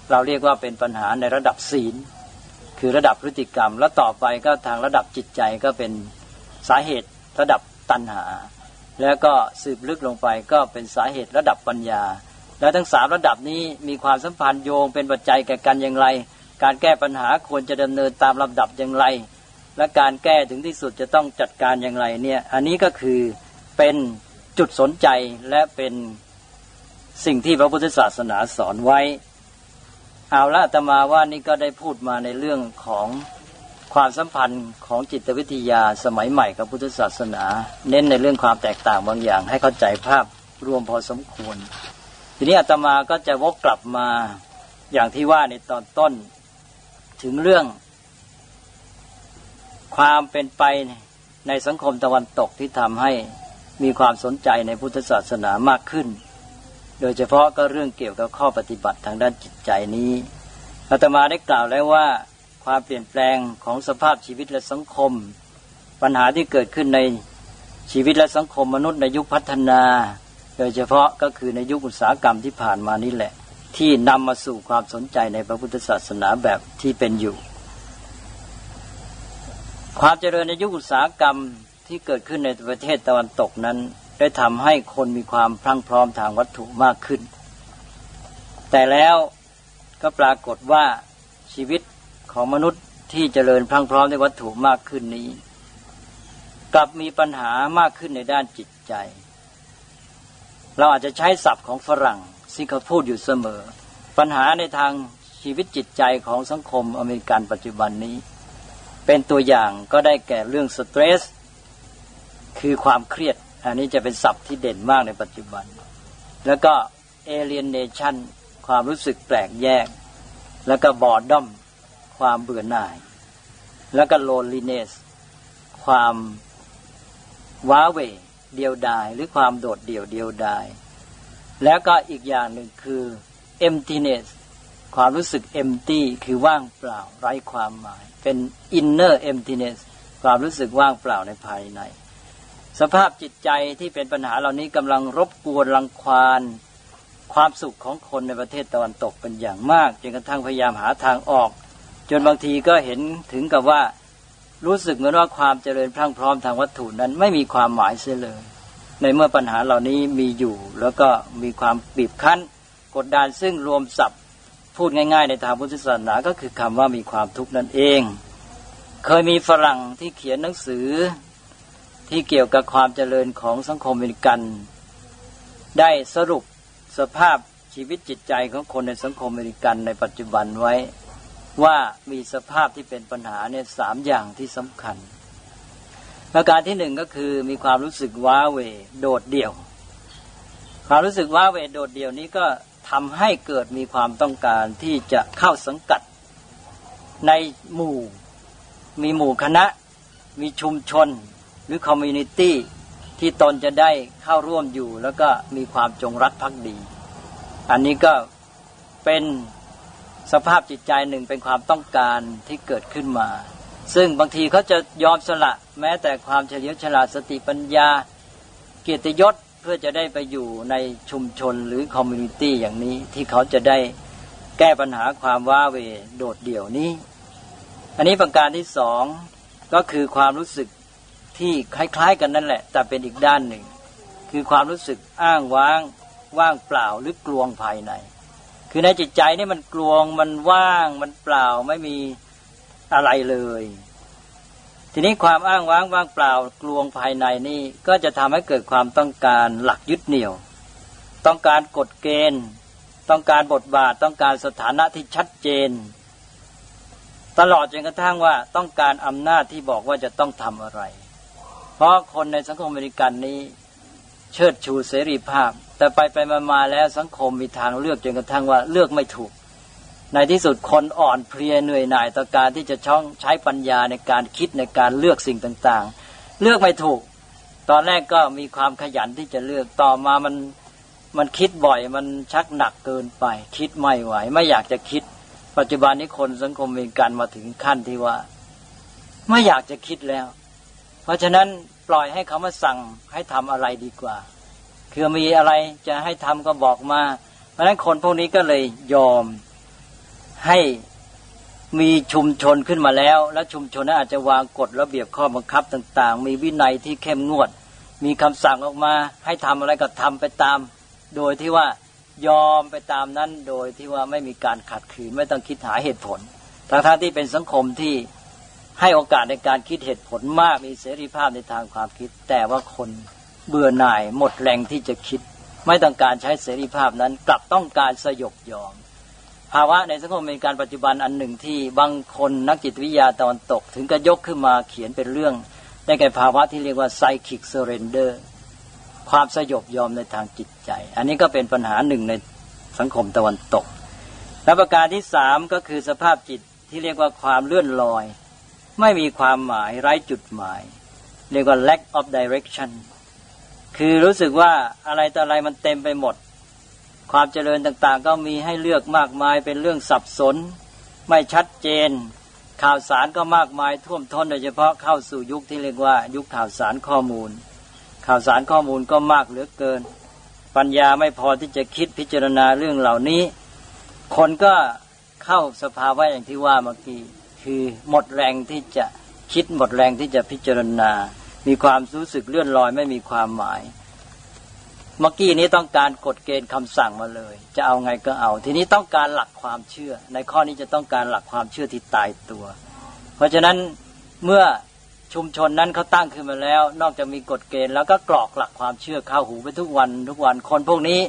[SPEAKER 2] เราเรียกว่าเป็นปัญหาในระดับศีล คือระดับพฤติกรรม แล้วต่อไปก็ทางระดับจิตใจก็เป็นสาเหตุระดับตัณหา แล้วก็สืบลึกลงไปก็เป็นสาเหตุระดับปัญญา แล้วทั้งสามระดับนี้มีความสัมพันธ์โยงเป็นปัจจัยแก่กันอย่างไร การแก้ปัญหาควรจะดำเนินตามลำดับอย่างไร และการแก้ถึงที่สุดจะต้องจัดการอย่างไรเนี่ยอันนี้ก็คือเป็นจุดสนใจและเป็นสิ่งที่พระพุทธศาสนาสอนไว้ เอาละตมาว่านี่ก็ได้พูดมาในเรื่องของความสัมพันธ์ของจิตวิทยาสมัยใหม่กับพุทธศาสนา เน้นในเรื่องความแตกต่างบางอย่าง ให้เข้าใจภาพรวมพอสมควร ทีนี้อาตมาก็จะวกกลับมาอย่างที่ว่าในตอนต้น ถึงเรื่อง ความเป็นไปในสังคมตะวันตกที่ทำให้มีความสนใจในพุทธศาสนามากขึ้น โดยเฉพาะก็เรื่องเกี่ยวกับข้อปฏิบัติทางด้านจิตใจนี้อาตมาได้กล่าวแล้วว่า ความเปลี่ยนแปลงของสภาพชีวิตและสังคม ปัญหาที่เกิดขึ้นในชีวิตและสังคมมนุษย์ในยุคพัฒนา โดยเฉพาะก็คือในยุคอุตสาหกรรมที่ผ่านมานี่แหละ ที่นำมาสู่ความสนใจในพระพุทธศาสนาแบบที่เป็นอยู่ ความเจริญในยุคอุตสาหกรรมที่เกิดขึ้นในประเทศตะวันตกนั้น ได้ทำให้คนมีความพรั่งพร้อมทางวัตถุมากขึ้น แต่แล้วก็ปรากฏว่าชีวิตของมนุษย์ที่เจริญพรั่งพร้อมในวัตถุมากขึ้นนี้ กลับมีปัญหามากขึ้นในด้านจิตใจ เราอาจจะใช้ศัพท์ของฝรั่งที่เขาพูดอยู่เสมอ ปัญหาในทางชีวิตจิตใจของสังคมอเมริกันปัจจุบันนี้ เป็นตัวอย่างก็ได้แก่เรื่องสเตรสคือความเครียด อันนี้จะเป็นศัพท์ที่เด่นมากในปัจจุบัน แล้วก็ alienation ความรู้สึกแปลกแยก แล้วก็ boredom ความเบื่อหน่าย แล้วก็ loneliness ความว้าเวเดียวดายหรือความโดดเดี่ยวเดียวดาย แล้วก็อีกอย่างหนึ่งคือ emptiness ความรู้สึก empty คือว่างเปล่า ไร้ความหมาย เป็น inner emptiness ความรู้สึกว่างเปล่าในภายใน สภาพจิตใจที่เป็นปัญหาเหล่านี้กำลังรบกวนรังควานความสุขของคนในประเทศตะวันตกเป็นอย่างมากจนกระทั่งพยายามหาทางออก จนบางทีก็เห็นถึงกับว่ารู้สึกเหมือนว่าความเจริญพรั่งพร้อมทางวัตถุนั้นไม่มีความหมายเสียเลย ในเมื่อปัญหาเหล่านี้มีอยู่ แล้วก็มีความบีบคั้น กดดันซึ่งรวมศัพท์ พูดง่าย ๆ ในทางพุทธศาสนาก็คือคำว่ามีความทุกข์นั่นเอง เคยมีฝรั่งที่เขียนหนังสือที่เกี่ยวกับความเจริญของสังคมอเมริกัน ได้สรุปสภาพชีวิตจิตใจของคนในสังคมอเมริกันในปัจจุบันไว้ ว่ามีสภาพที่เป็นปัญหาเนี่ยสามอย่างที่สำคัญประการที่หนึ่งก็คือมีความรู้สึกว้าเหว่โดดเดี่ยว ความรู้สึกว้าเหว่โดดเดี่ยวนี้ก็ ทำให้เกิดมีความต้องการที่จะเข้าสังกัดในหมู่ มีหมู่คณะ มีชุมชน หรือ community ที่ตนจะได้เข้าร่วมอยู่ แล้วก็มีความจงรักภักดี อันนี้ก็เป็นสภาพจิตใจหนึ่งเป็นความต้องการที่เกิดขึ้นมา ซึ่งบางทีเขาจะยอมสละแม้แต่ความเฉลียวฉลาดสติปัญญา เกียรติยศ เพื่อจะได้ไปอยู่ในชุมชนหรือ community อย่างนี้ที่เขาจะได้แก้ปัญหาความว้าเหว่โดดเดี่ยวนี้ อันนี้ประการที่สองก็คือความรู้สึกที่คล้ายๆ กันนั่นแหละ แต่เป็นอีกด้านหนึ่ง คือความรู้สึกอ้างว้างว่างเปล่าหรือกลวงภายใน คือในจิตใจนี่มันกลวงมันว่างมันเปล่าไม่มีอะไรเลย ทีนี้ความอ้างว้างว่างเปล่ากลวงภายในนี่ก็จะทำให้เกิดความต้องการหลักยึดเหนี่ยว ต้องการกฎเกณฑ์ ต้องการบทบาท ต้องการสถานะที่ชัดเจน ตลอดจนกระทั่งว่าต้องการอำนาจที่บอกว่าจะต้องทำอะไร เพราะคนในสังคมอเมริกันนี้ เชิดชูเสรีภาพ แต่ไปไปมามาแล้วสังคมมีทางเลือกจนกระทั่งว่าเลือกไม่ถูก ในที่สุดคนอ่อนเพลียเหนื่อยหน่ายต่อการที่จะช่องใช้ปัญญาในการคิดในการเลือกสิ่งต่างๆ เลือกไม่ถูก ตอนแรกก็มีความขยันที่จะเลือกต่อมามันมันคิดบ่อยมันชักหนักเกินไป คิดไม่ไหว ไม่อยากจะคิด ปัจจุบันนี้คนสังคมเมริกันมาถึงขั้นที่ว่า ไม่อยากจะคิดแล้ว เพราะฉะนั้นปล่อยให้เขามาสั่งให้ทำอะไรดีกว่า คือมีอะไรจะให้ทำก็บอกมา เพราะฉะนั้นคนพวกนี้ก็เลยยอม ให้มีชุมชนขึ้นมาแล้ว และชุมชนนั้นอาจจะวางกฎระเบียบข้อบังคับต่าง ๆ มีวินัยที่เข้มงวด มีคำสั่งออกมา ให้ทำอะไรก็ทำไปตาม โดยที่ว่ายอมไปตามนั้น โดยที่ว่าไม่มีการขัดขืนไม่ต้องคิดหาเหตุผลทั้งๆที่เป็นสังคมที่ให้โอกาสในการคิดเหตุผลมากมีเสรีภาพในทางความคิด แต่ว่าคนเบื่อหน่ายหมดแรงที่จะคิด ไม่ต้องการใช้เสรีภาพนั้นกลับต้องการสยบยอม ภาวะในสังคมอเมริกันปัจจุบันอันหนึ่งที่บางคนนักจิตวิทยาตะวันตก ถึงกระยกขึ้นมาเขียนเป็นเรื่อง ได้แก่ภาวะที่เรียกว่า psychic surrender ความสยบยอมในทางจิตใจ อันนี้ก็เป็นปัญหาหนึ่งในสังคมตะวันตกและประการที่สามก็คือสภาพจิตที่เรียกว่าความเลื่อนลอย ไม่มีความหมายไร้จุดหมาย เรียกว่า lack of direction คือรู้สึกว่าอะไรต่ออะไรมันเต็มไปหมด ความเจริญต่างๆ ก็มีให้เลือกมากมายเป็นเรื่องสับสน ไม่ชัดเจน ข่าวสารก็มากมายท่วมท้นโดยเฉพาะเข้าสู่ยุคที่เรียกว่า ยุคข่าวสารข้อมูล ข่าวสารข้อมูลก็มากเหลือเกิน ปัญญาไม่พอที่จะคิดพิจารณาเรื่องเหล่านี้ คนก็เข้าสภาวะอย่างที่ว่าเมื่อกี้คือหมดแรงที่จะคิดหมดแรงที่จะพิจารณา มีความรู้สึกเลื่อนลอยไม่มีความหมาย เมื่อกี้นี้ต้องการกฎเกณฑ์คำสั่งมาเลย จะเอาไงก็เอา ทีนี้ต้องการหลักความเชื่อ ในข้อนี้จะต้องการหลักความเชื่อที่ตายตัว เพราะฉะนั้นเมื่อชุมชนนั้นเขาตั้งขึ้นมาแล้ว นอกจากมีกฎเกณฑ์แล้วก็กรอกหลักความเชื่อเข้าหูไปทุกวันทุกวันคนพวกนี้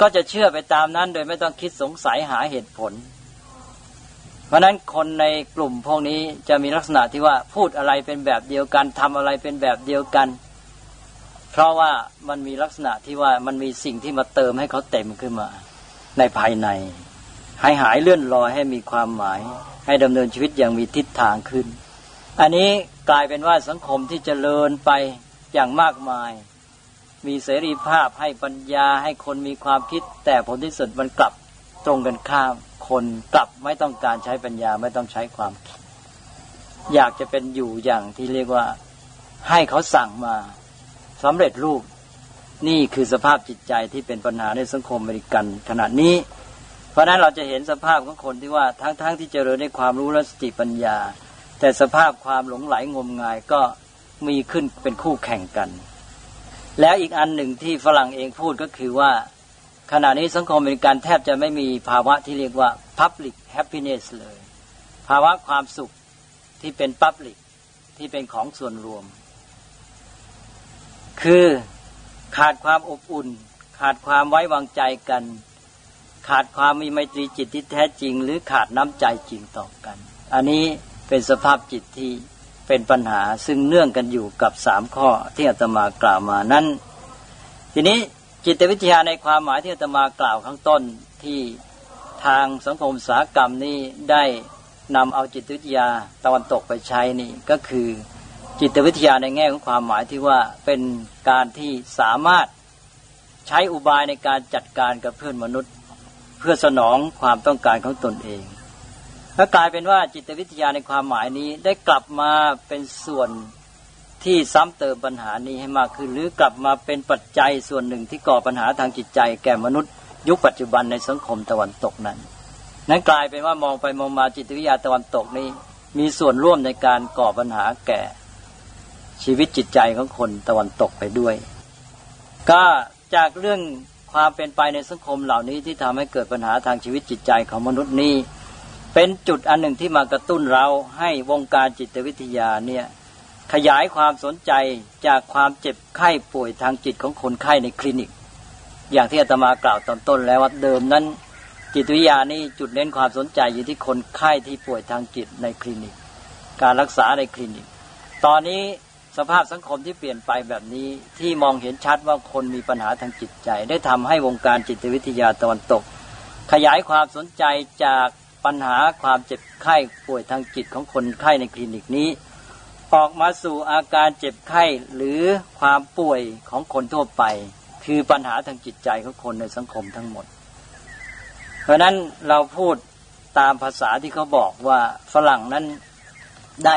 [SPEAKER 2] ก็จะเชื่อไปตามนั้น โดยไม่ต้องคิดสงสัยหาเหตุผล เพราะนั้นคนในกลุ่มพวกนี้จะมีลักษณะที่ว่าพูดอะไรเป็นแบบเดียวกันทำอะไรเป็นแบบเดียวกัน เพราะว่ามันมีลักษณะที่ว่ามันมีสิ่งที่มาเติมให้เขาเต็มขึ้นมา ในภายใน ให้หายเลื่อนลอยให้มีความหมาย ให้ดำเนินชีวิตอย่างมีทิศทางขึ้น อันนี้กลายเป็นว่าสังคมที่จเจริญไปอย่างมากมาย มีเสรีภาพให้ปัญญาให้คนมีความคิด แต่ผลที่สุดมันกลับตรงกันข้าม คนกลับไม่ต้องการใช้ปัญญาไม่ต้องใช้ความคิด อยากจะเป็นอยู่อย่างที่เรียกว่าให้เขาสั่งมา สำเร็จรูปนี่คือสภาพจิตใจที่เป็นปัญหาในสังคมอเมริกันขณะนี้ เพราะนั้นเราจะเห็นสภาพของคนที่ว่าทั้งๆทที่เจริญในความรู้และสติปัญญา แต่สภาพความหลงไหลงมงายก็มีขึ้นเป็นคู่แข่งกัน แล้วอีกอันหนึ่งที่ฝรั่งเองพูดก็คือว่า ขณะนี้สังคมอเมริกันแทบจะไม่มีภาวะที่เรียกว่า public happiness เลย ภาวะความสุขที่เป็น public ที่เป็นของส่วนรวม คือขาดความอบอุ่น ขาดความไว้วางใจกัน ขาดความมีไมตรีจิตที่แท้จริง หรือขาดน้ำใจจริงต่อกัน อันนี้เป็นสภาพจิตที่เป็นปัญหาซึ่งเนื่องกันอยู่กับสามข้อที่อาตมากล่าวมานั้น ทีนี้จิตวิทยาในความหมายที่อาตมากล่าวข้างต้นที่ทางสังคมสาหกรรมนี้ได้นำเอาจิตวิทยาตะวันตกไปใช้นี่ก็คือ จิตวิทยาในแง่ของความหมายที่ว่าเป็นการที่สามารถใช้อุบายในการจัดการกับเพื่อนมนุษย์ เพื่อสนองความต้องการของตนเองก็กลายเป็นว่าจิตวิทยาในความหมายนี้ได้กลับมาเป็นส่วนที่ซ้ำเติมปัญหานี้ให้มากขึ้น หรือกลับมาเป็นปัจจัยส่วนหนึ่งที่ก่อปัญหาทางจิตใจ แก่มนุษย์ยุคปัจจุบันในสังคมตะวันตกนั้น นั้นกลายเป็นว่ามองไปมองมาจิตวิทยาตะวันตกนี้มีส่วนร่วมในการก่อปัญหาแก่ ชีวิตจิตใจของคนตะวันตกไปด้วย ก็จากเรื่องความเป็นไปในสังคมเหล่านี้ที่ทำให้เกิดปัญหาทางชีวิตจิตใจของมนุษย์นี้ เป็นจุดอันหนึ่งที่มากระตุ้นเราให้วงการจิตวิทยาเนี่ยขยายความสนใจจากความเจ็บไข้ป่วยทางจิตของคนไข้ในคลินิก อย่างที่อาตมากล่าวตอนต้นแล้วว่าเดิมนั้น จิตวิทยานี่จุดเน้นความสนใจอยู่ที่คนไข้ที่ป่วยทางจิตในคลินิก การรักษาในคลินิก ตอนนี้ สภาพสังคมที่เปลี่ยนไปแบบนี้ที่มองเห็นชัดว่าคนมีปัญหาทางจิตใจ ได้ทำให้วงการจิตวิทยาตะวันตก ขยายความสนใจจากปัญหาความเจ็บไข้ป่วยทางจิตของคนไข้ในคลินิกนี้ ออกมาสู่อาการเจ็บไข้หรือความป่วยของคนทั่วไป คือปัญหาทางจิตใจของคนในสังคมทั้งหมด เพราะนั้นเราพูดตามภาษาที่เขาบอกว่าฝรั่งนั้นได้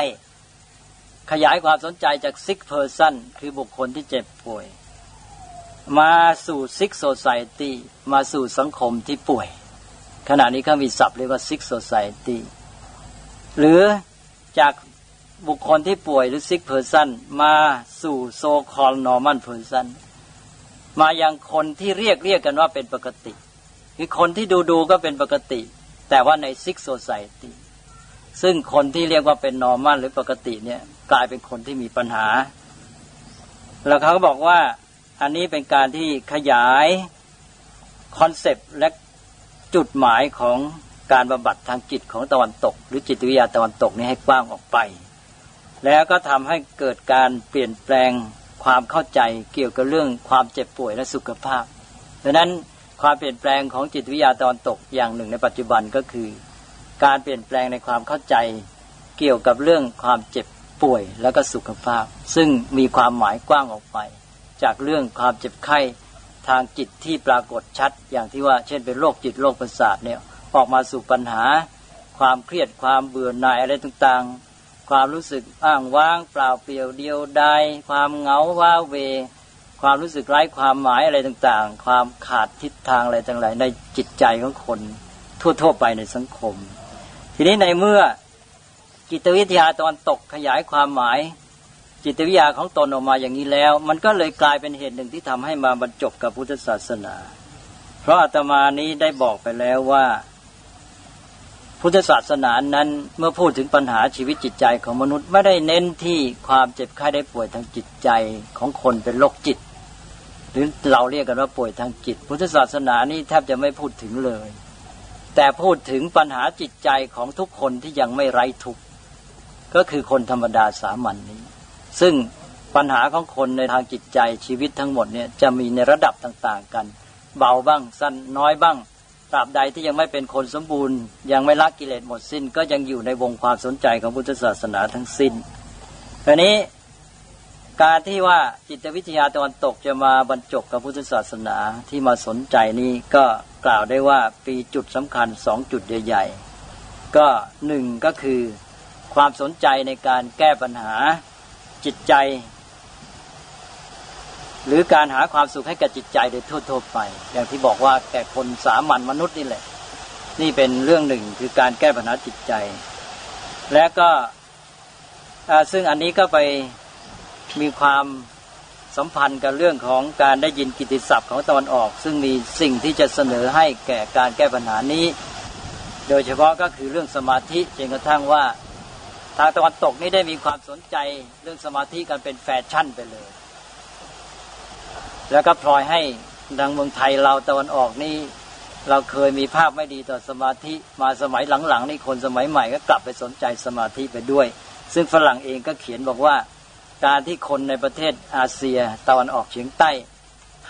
[SPEAKER 2] ขยายความสนใจจาก sick person คือบุคคลที่เจ็บป่วย มาสู่ sick society มาสู่สังคมที่ป่วย ขณะนี้เขามีศัพท์เรียกว่า sick society หรือจากบุคคลที่ป่วยหรือ sick person มาสู่ so called normal person มายังคนที่เรียกเรียกกันว่าเป็นปกติ คือคนที่ดูดูก็เป็นปกติ แต่ว่าใน sick society ซึ่งคนที่เรียกว่าเป็นนอร์มัลหรือปกติเนี่ย กลายเป็นคนที่มีปัญหา แล้วเขาก็บอกว่าอันนี้เป็นการที่ขยายคอนเซปต์และจุดหมายของการบำบัดทางจิตของตะวันตก หรือจิตวิทยาตะวันตกนี้ให้กว้างออกไป แล้วก็ทำให้เกิดการเปลี่ยนแปลงความเข้าใจเกี่ยวกับเรื่องความเจ็บป่วยและสุขภาพดังนั้นความเปลี่ยนแปลงของจิตวิทยาตะวันตกอย่างหนึ่งในปัจจุบันก็คือ การเปลี่ยนแปลงในความเข้าใจเกี่ยวกับเรื่องความเจ็บ ป่วยแล้วก็สุขภาพ ซึ่งมีความหมายกว้างออกไป จากเรื่องความเจ็บไข้ทางจิตที่ปรากฏชัด อย่างที่ว่าเช่นเป็นโรคจิตโรคประสาทเนี่ยออกมาสู่ปัญหา ความเครียดความเบื่อหน่ายอะไรต่างๆ ความรู้สึกอ้างว้างเปล่าเปลี่ยวเดียวดายความเหงาว้าเว ความรู้สึกไร้ความหมายอะไรต่างๆ ความขาดทิศทางอะไรต่างๆในจิตใจของคน ทั่วๆไปในสังคม ทีนี้ในเมื่อ จิตวิทยาตอนตกขยายความหมาย จิตวิทยาของตนออกมาอย่างนี้แล้ว มันก็เลยกลายเป็นเหตุหนึ่งที่ทำให้มาบรรจบกับพุทธศาสนา เพราะอาตมานี้ได้บอกไปแล้วว่า พุทธศาสนานั้นเมื่อพูดถึงปัญหาชีวิตจิตใจของมนุษย์ไม่ได้เน้นที่ความเจ็บไข้ได้ป่วยทางจิตใจของคนเป็นโรคจิต หรือเราเรียกกันว่าป่วยทางจิต พุทธศาสนานี้แทบจะไม่พูดถึงเลย แต่พูดถึงปัญหาจิตใจของทุกคนที่ยังไม่ไร้ทุกข ก็คือคนธรรมดาสามัญนนี้ ซึ่งปัญหาของคนในทางจิตใจชีวิตทั้งหมดเนี่ยจะมีในระดับต่างๆกัน เบาบ้าง สั้นน้อยบ้างตราบใดที่ยังไม่เป็นคนสมบูรณ์ ยังไม่ละกิเลสหมดสิ้น ก็ยังอยู่ในวงความสนใจของพุทธศาสนาทั้งสิ้นทีนี้การที่ว่าจิตวิทยาตะวันตกจะมาบรรจบกับพุทธศาสนาที่มาสนใจนี้ก็กล่าวได้ว่าปีจุดสำคัญสองจุดใหญ่ ๆ ก็หนึ่งก็คือ ความสนใจในการแก้ปัญหาจิตใจ หรือการหาความสุขให้กับจิตใจโดยทั่วๆไป อย่างที่บอกว่าแก่คนสามัญมนุษย์นี่แหละ นี่เป็นเรื่องหนึ่งคือการแก้ปัญหาจิตใจ และก็ซึ่งอันนี้ก็ไปมีความสัมพันธ์กับเรื่องของการได้ยินกิติศัพท์ของตะวันออก ซึ่งมีสิ่งที่จะเสนอให้แก่การแก้ปัญหานี้ โดยเฉพาะก็คือเรื่องสมาธิจนกระทั่งว่า ทางตะวันตกนี่ได้มีความสนใจเรื่องสมาธิกันเป็นแฟชั่นไปเลย แล้วก็พลอยให้ดังเมืองไทยเราตะวันออกนี่เราเคยมีภาพไม่ดีต่อสมาธิมาสมัยหลังๆนี่คนสมัยใหม่ก็กลับไปสนใจสมาธิไปด้วย ซึ่งฝรั่งเองก็เขียนบอกว่า การที่คนในประเทศอาเซียตะวันออกเฉียงใต้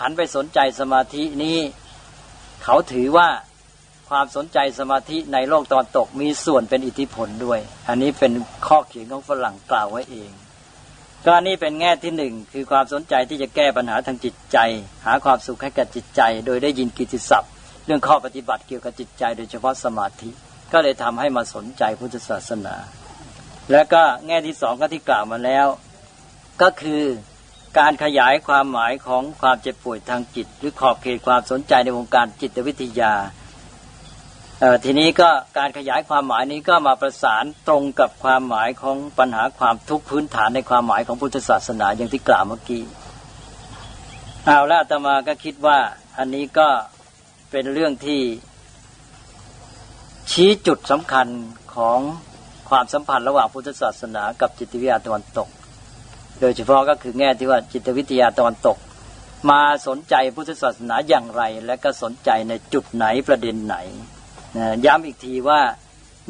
[SPEAKER 2] หันไปสนใจสมาธินี้ เขาถือว่า ความสนใจสมาธิในโลกตะวันตกมีส่วนเป็นอิทธิพลด้วย อันนี้เป็นข้อเขียนของฝรั่งกล่าวไว้เอง ก็นี่เป็นแง่ที่หนึ่งคือความสนใจที่จะแก้ปัญหาทางจิตใจ หาความสุขให้กับจิตใจ โดยได้ยินกิติศัพท์ เรื่องข้อปฏิบัติเกี่ยวกับจิตใจ โดยเฉพาะสมาธิ ก็เลยทำให้มาสนใจพุทธศาสนา แล้วก็แง่ที่สองก็ที่กล่าวมาแล้ว ก็คือการขยายความหมายของความเจ็บป่วยทางจิต หรือขอบเขตความสนใจในวงการจิตวิทยา ทีนี้ก็การขยายความหมายนี้ก็มาประสานตรงกับความหมายของปัญหาความทุกข์พื้นฐานในความหมายของพุทธศาสนาอย่างที่กล่าวเมื่อกี้เอาละอาตมาก็คิดว่าอันนี้ก็เป็นเรื่องที่ชี้จุดสำคัญของความสัมพันธ์ระหว่างพุทธศาสนา กับจิตวิทยาตะวันตก โดยเฉพาะก็คือแง่ที่ว่าจิตวิทยาตะวันตก มาสนใจพุทธศาสนาอย่างไร และก็สนใจในจุดไหนประเด็นไหน ย้ำอีกทีว่า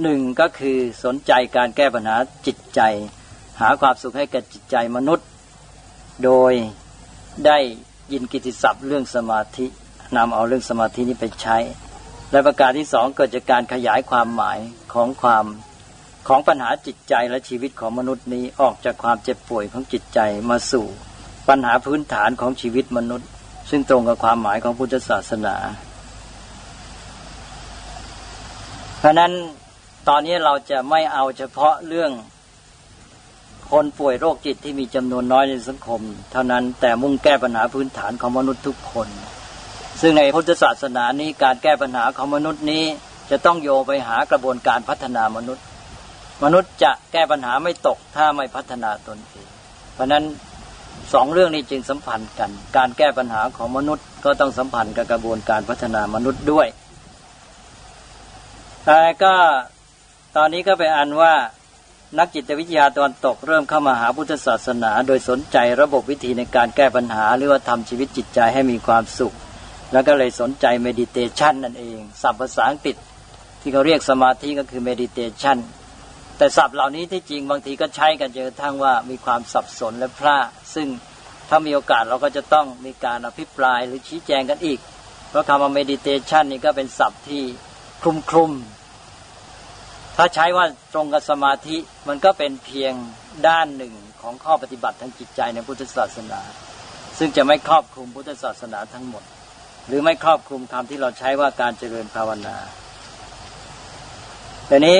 [SPEAKER 2] หนึ่งก็คือสนใจการแก้ปัญหาจิตใจ หาความสุขให้กับจิตใจมนุษย์ โดยได้ยินกิติศัพท์เรื่องสมาธินำเอาเรื่องสมาธินี้ไปใช้ และประการที่สองเกิดจากการขยายความหมายของความของปัญหาจิตใจและชีวิตของมนุษย์นี้ออกจากความเจ็บป่วยของจิตใจมาสู่ปัญหาพื้นฐานของชีวิตมนุษย์ ซึ่งตรงกับความหมายของพุทธศาสนา ราะนั้นตอนนี้เราจะไม่เอาเฉพาะเรื่อง คนป่วยโรคจิตที่มีจำนวนน้อยในสังคม เท่านั้นแต่มุ่งแก้ปัญหาพื้นฐานของมนุษย์ทุกคน ซึ่งในพุทธศาสนานี้การแก้ปัญหาของมนุษย์นี้จะต้องโยไปหากระบวนการพัฒนามนุษย์ มนุษย์จะแก้ปัญหาไม่ตกถ้าไม่พัฒนาตนเองเพราะนั้นสองเรื่องนี้จึงสัมพันธ์กัน การแก้ปัญหาของมนุษย์ก็ต้องสัมพันธ์กับกระบวนการพัฒนามนุษย์ด้วย แต่ก็ตอนนี้ก็เป็นอันว่านักจิตวิทยาตะวันตกเริ่มเข้ามาหาพุทธศาสนา โดยสนใจระบบวิธีในการแก้ปัญหา หรือว่าทำชีวิตจิตใจให้มีความสุข แล้วก็เลยสนใจ meditation นั่นเองศัพท์ภาษาอังกฤษที่เขาเรียกสมาธิก็คือ meditation แต่ศัพท์เหล่านี้ที่จริงบางทีก็ใช้กันจนกระทั่งว่ามีความสับสนและพลาดซึ่งถ้ามีโอกาสเราก็จะต้องมีการอภิปรายหรือชี้แจงกันอีก เพราะคำว่า meditation นี่ก็เป็นศัพท์ที่คลุมคลุม ถ้าใช้ว่าตรงกับสมาธิมันก็เป็นเพียงด้านหนึ่งของข้อปฏิบัติทางจิตใจในพุทธศาสนา ซึ่งจะไม่ครอบคลุมพุทธศาสนาทั้งหมด หรือไม่ครอบคลุมคำที่เราใช้ว่าการเจริญภาวนาแต่นี้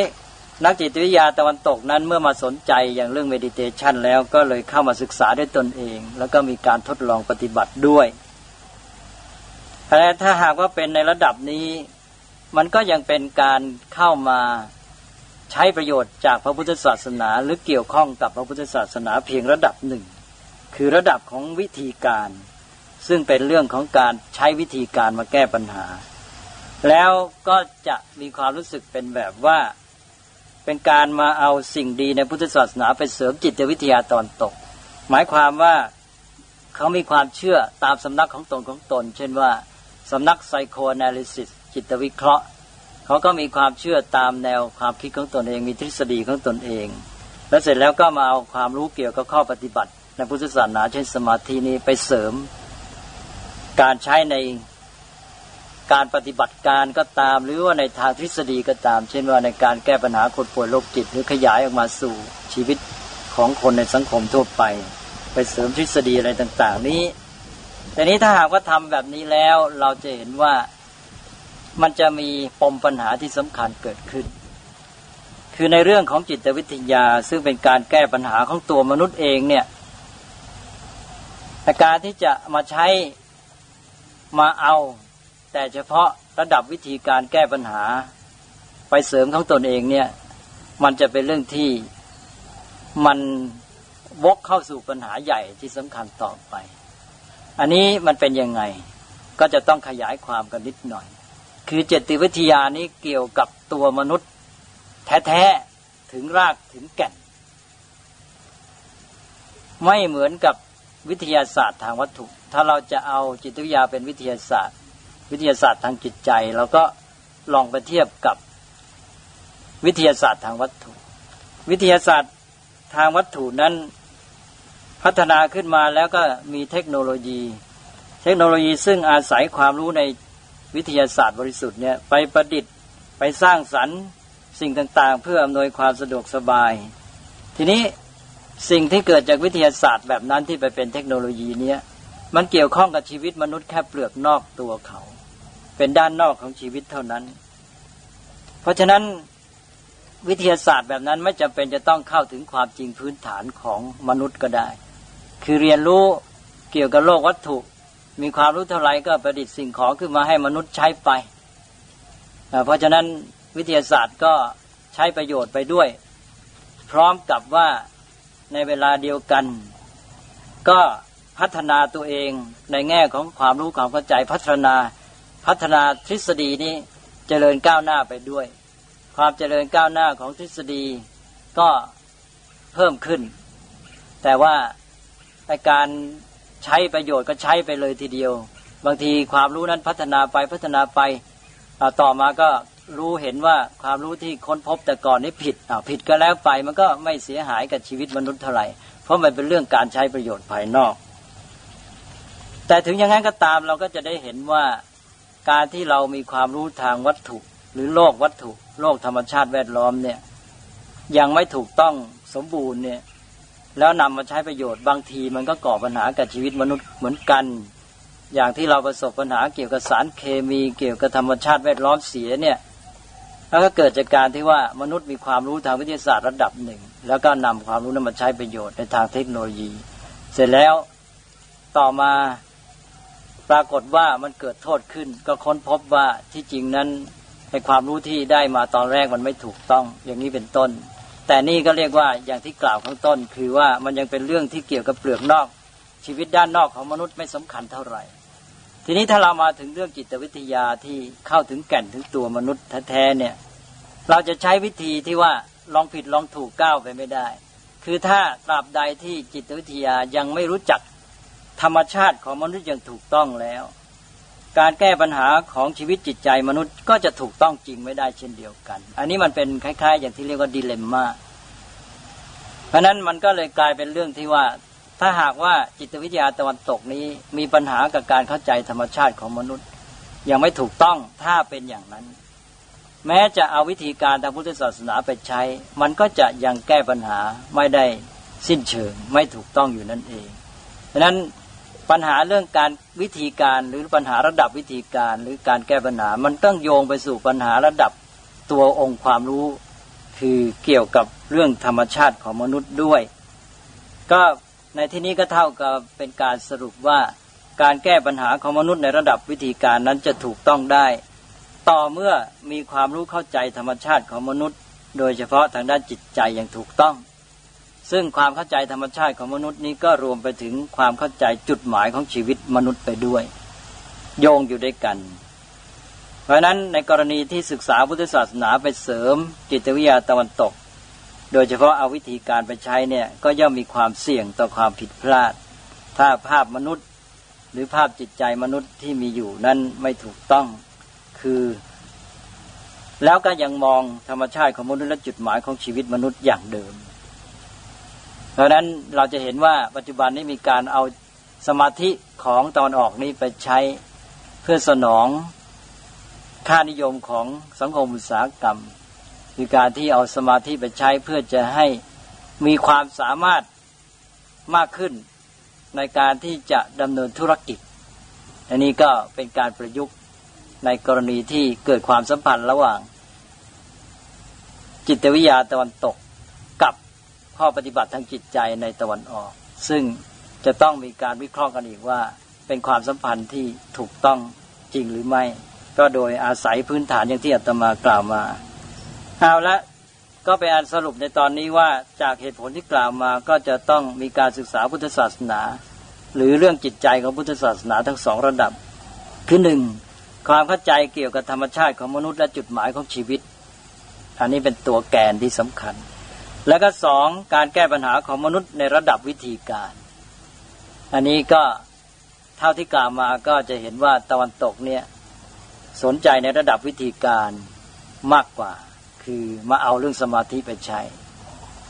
[SPEAKER 2] นักจิตวิทยาตะวันตกนั้นเมื่อมาสนใจอย่างเรื่องเมดิเทชันแล้วก็เลยเข้ามาศึกษาด้วยตนเอง แล้วก็มีการทดลองปฏิบัติด้วยแต่ถ้าหากว่าเป็นในระดับนี้ มันก็ยังเป็นการเข้ามา ใช้ประโยชน์จากพระพุทธศาสนา หรือเกี่ยวข้องกับพระพุทธศาสนาเพียงระดับหนึ่ง คือระดับของวิธีการ ซึ่งเป็นเรื่องของการใช้วิธีการมาแก้ปัญหา แล้วก็จะมีความรู้สึกเป็นแบบว่าเป็นการมาเอาสิ่งดีในพุทธศาสนาไปเสริมจิตวิทยาตอนตก หมายความว่าเขามีความเชื่อตามสำนักของตนของตน เช่นว่าสำนักไซโคแอนาลิซิสจิตวิเคราะห์ เขาก็มีความเชื่อตามแนวความคิดของตนเอง มีทฤษฎีของตนเอง แล้วเสร็จแล้วก็มาเอาความรู้เกี่ยวกับข้อปฏิบัติ ในพุทธศาสนาเช่นสมาธินี้ไปเสริม การใช้ในการปฏิบัติการก็ตาม หรือว่าในทางทฤษฎีก็ตาม เช่นว่าในการแก้ปัญหาคนป่วยโรคจิต หรือขยายออกมาสู่ชีวิตของคนในสังคมทั่วไป ไปเสริมทฤษฎีอะไรต่าง ๆ นี้แต่นี้ถ้าหากว่าทำแบบนี้แล้วเราจะเห็นว่า มันจะมีปมปัญหาที่สำคัญเกิดขึ้น คือในเรื่องของจิตวิทยาซึ่งเป็นการแก้ปัญหาของตัวมนุษย์เองเนี่ยการที่จะมาใช้มาเอา แต่เฉพาะระดับวิธีการแก้ปัญหา ไปเสริมของตนเองเนี่ย มันจะเป็นเรื่องที่มันวกเข้าสู่ปัญหาใหญ่ที่สำคัญต่อไป อันนี้มันเป็นยังไง ก็จะต้องขยายความกันนิดหน่อย คือเจติวิทยานี้เกี่ยวกับตัวมนุษย์ แท้ๆถึงรากถึงแก่น ไม่เหมือนกับวิทยาศาสตร์ทางวัตถุ ถ้าเราจะเอาจิตวิทยาเป็นวิทยาศาสตร์ วิทยาศาสตร์ทางจิตใจเราก็ลองไปเทียบกับวิทยาศาสตร์ทางวัตถุ วิทยาศาสตร์ทางวัตถุนั้นพัฒนาขึ้นมาแล้วก็มีเทคโนโลยี เทคโนโลยีซึ่งอาศัยความรู้ใน วิทยาศาสตร์บริสุทธิ์เนี่ยไปประดิษฐ์ไปสร้างสรรค์สิ่งต่างๆ เพื่ออำนวยความสะดวกสบาย ทีนี้สิ่งที่เกิดจากวิทยาศาสตร์แบบนั้นที่ไปเป็นเทคโนโลยีเนี้ยมันเกี่ยวข้องกับชีวิตมนุษย์แค่เปลือกนอกตัวเขา เป็นด้านนอกของชีวิตเท่านั้น เพราะฉะนั้นวิทยาศาสตร์แบบนั้นไม่จำเป็นจะต้องเข้าถึงความจริงพื้นฐานของมนุษย์ก็ได้ คือเรียนรู้เกี่ยวกับโลกวัตถุ มีความรู้เท่าไหร่ก็ประดิษฐ์สิ่งของขึ้นมาให้มนุษย์ใช้ไป เพราะฉะนั้นวิทยาศาสตร์ก็ใช้ประโยชน์ไปด้วย พร้อมกับว่าในเวลาเดียวกัน ก็พัฒนาตัวเองในแง่ของความรู้ความเข้าใจพัฒนาพัฒนาทฤษฎีนี้เจริญก้าวหน้าไปด้วย ความเจริญก้าวหน้าของทฤษฎีก็เพิ่มขึ้น แต่ว่าในการ ใช้ประโยชน์ก็ใช้ไปเลยทีเดียว บางทีความรู้นั้นพัฒนาไปพัฒนาไปต่อมาก็รู้เห็นว่าความรู้ที่ค้นพบแต่ก่อนนี้ผิดผิดก็แล้วไปมันก็ไม่เสียหายกับชีวิตมนุษย์เท่าไหร่เพราะมันเป็นเรื่องการใช้ประโยชน์ภายนอก แต่ถึงอย่างนั้นก็ตามเราก็จะได้เห็นว่าการที่เรามีความรู้ทางวัตถุ หรือโลกวัตถุ โลกธรรมชาติแวดล้อมเนี่ยยังไม่ถูกต้องสมบูรณ์เนี่ย แล้วนำมาใช้ประโยชน์บางทีมันก็ก่อปัญหากับชีวิตมนุษย์เหมือนกัน อย่างที่เราประสบปัญหาเกี่ยวกับสารเคมีเกี่ยวกับธรรมชาติแวดล้อมเสียเนี่ยแล้วก็เกิดจากการที่ว่ามนุษย์มีความรู้ทางวิทยาศาสตร์ระดับหนึ่ง แล้วก็นำความรู้นั้นมาใช้ประโยชน์ในทางเทคโนโลยี เสร็จแล้วต่อมาปรากฏว่ามันเกิดโทษขึ้น ก็ค้นพบว่าที่จริงนั้นในความรู้ที่ได้มาตอนแรกมันไม่ถูกต้อง อย่างนี้เป็นต้น แต่นี่ก็เรียกว่าอย่างที่กล่าวข้างต้น คือว่ามันยังเป็นเรื่องที่เกี่ยวกับเปลือกนอก ชีวิตด้านนอกของมนุษย์ไม่สำคัญเท่าไหร่ ทีนี้ถ้าเรามาถึงเรื่องจิตวิทยาที่เข้าถึงแก่นถึงตัวมนุษย์แท้ๆเนี่ย เราจะใช้วิธีที่ว่าลองผิดลองถูกก้าวไปไม่ได้ คือถ้าตราบใดที่จิตวิทยายังไม่รู้จักธรรมชาติของมนุษย์อย่างถูกต้องแล้ว การแก้ปัญหาของชีวิตจิตใจมนุษย์ก็จะถูกต้องจริงไม่ได้เช่นเดียวกัน อันนี้มันเป็นคล้าย ๆ อย่างที่เรียกว่าดิเลมมาเพราะนั้นมันก็เลยกลายเป็นเรื่องที่ว่า ถ้าหากว่าจิตวิทยาตะวันตกนี้มีปัญหากับการเข้าใจธรรมชาติของมนุษย์ ยังไม่ถูกต้องถ้าเป็นอย่างนั้น แม้จะเอาวิธีการทางพุทธศาสนาไปใช้ มันก็จะยังแก้ปัญหาไม่ได้สิ้นเชิงไม่ถูกต้องอยู่นั่นเองดังนั้น ปัญหาเรื่องการวิธีการหรือปัญหาระดับวิธีการหรือการแก้ปัญหา มันต้องโยงไปสู่ปัญหาระดับตัวองค์ความรู้ คือเกี่ยวกับเรื่องธรรมชาติของมนุษย์ด้วย ก็ในที่นี้ก็เท่ากับเป็นการสรุปว่าการแก้ปัญหาของมนุษย์ในระดับวิธีการนั้นจะถูกต้องได้ ต่อเมื่อมีความรู้เข้าใจธรรมชาติของมนุษย์ โดยเฉพาะทางด้านจิตใจอย่างถูกต้อง ซึ่งความเข้าใจธรรมชาติของมนุษย์นี้ก็รวมไปถึงความเข้าใจจุดหมายของชีวิตมนุษย์ไปด้วย โยงอยู่ด้วยกัน เพราะนั้นในกรณีที่ศึกษาพุทธศาสนาไปเสริมจิตวิทยาตะวันตก โดยเฉพาะเอาวิธีการไปใช้เนี่ยก็ย่อมมีความเสี่ยงต่อความผิดพลาด ถ้าภาพมนุษย์หรือภาพจิตใจมนุษย์ที่มีอยู่นั้นไม่ถูกต้องคือ แล้วก็ยังมองธรรมชาติของมนุษย์และจุดหมายของชีวิตมนุษย์อย่างเดิม เพราะนั้นเราจะเห็นว่าปัจจุบันนี้มีการเอาสมาธิของตอนออกนี้ไปใช้เพื่อสนองค่านิยมของสังคมอุตสาหกรรม คือการที่เอาสมาธิไปใช้เพื่อจะให้มีความสามารถมากขึ้นในการที่จะดำเนินธุรกิจ อันนี้ก็เป็นการประยุกต์ในกรณีที่เกิดความสัมพันธ์ระหว่าง จิตวิทยาตะวันตก ข้อปฏิบัติทางจิตใจในตะวันออก ซึ่งจะต้องมีการวิเคราะห์กันอีกว่า เป็นความสัมพันธ์ที่ถูกต้องจริงหรือไม่ ก็โดยอาศัยพื้นฐานอย่างที่อาตมากล่าวมาเอาละก็ไปอ่านสรุปในตอนนี้ว่าจากเหตุผลที่กล่าวมาก็จะต้องมีการศึกษาพุทธศาสนา หรือเรื่องจิตใจของพุทธศาสนาทั้งสองระดับ คือหนึ่งความเข้าใจเกี่ยวกับธรรมชาติของมนุษย์และจุดหมายของชีวิต อันนี้เป็นตัวแกนที่สำคัญ แล้วก็สองการแก้ปัญหาของมนุษย์ในระดับวิธีการ อันนี้ก็เท่าที่กล่าวมาก็จะเห็นว่าตะวันตกเนี่ยสนใจในระดับวิธีการมากกว่า คือมาเอาเรื่องสมาธิไปใช้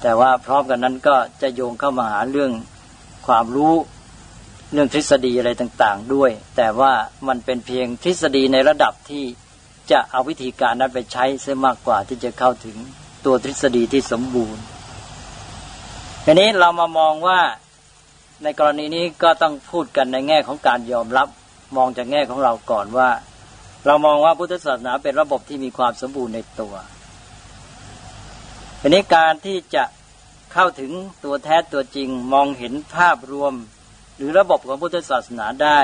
[SPEAKER 2] แต่ว่าพร้อมกันนั้นก็จะโยงเข้ามาหาเรื่องความรู้เรื่องทฤษฎีอะไรต่างๆด้วย แต่ว่ามันเป็นเพียงทฤษฎีในระดับที่จะเอาวิธีการนั้นไปใช้เสียมากกว่าที่จะเข้าถึง ตัวทฤษฎีที่สมบูรณ์ทีนี้เรามามองว่าในกรณีนี้ก็ต้องพูดกันในแง่ของการยอมรับ มองจากแง่ของเราก่อนว่า เรามองว่าพุทธศาสนาเป็นระบบที่มีความสมบูรณ์ในตัวทีนี้การที่จะเข้าถึงตัวแท้ตัวจริงมองเห็นภาพรวม หรือระบบของพุทธศาสนาได้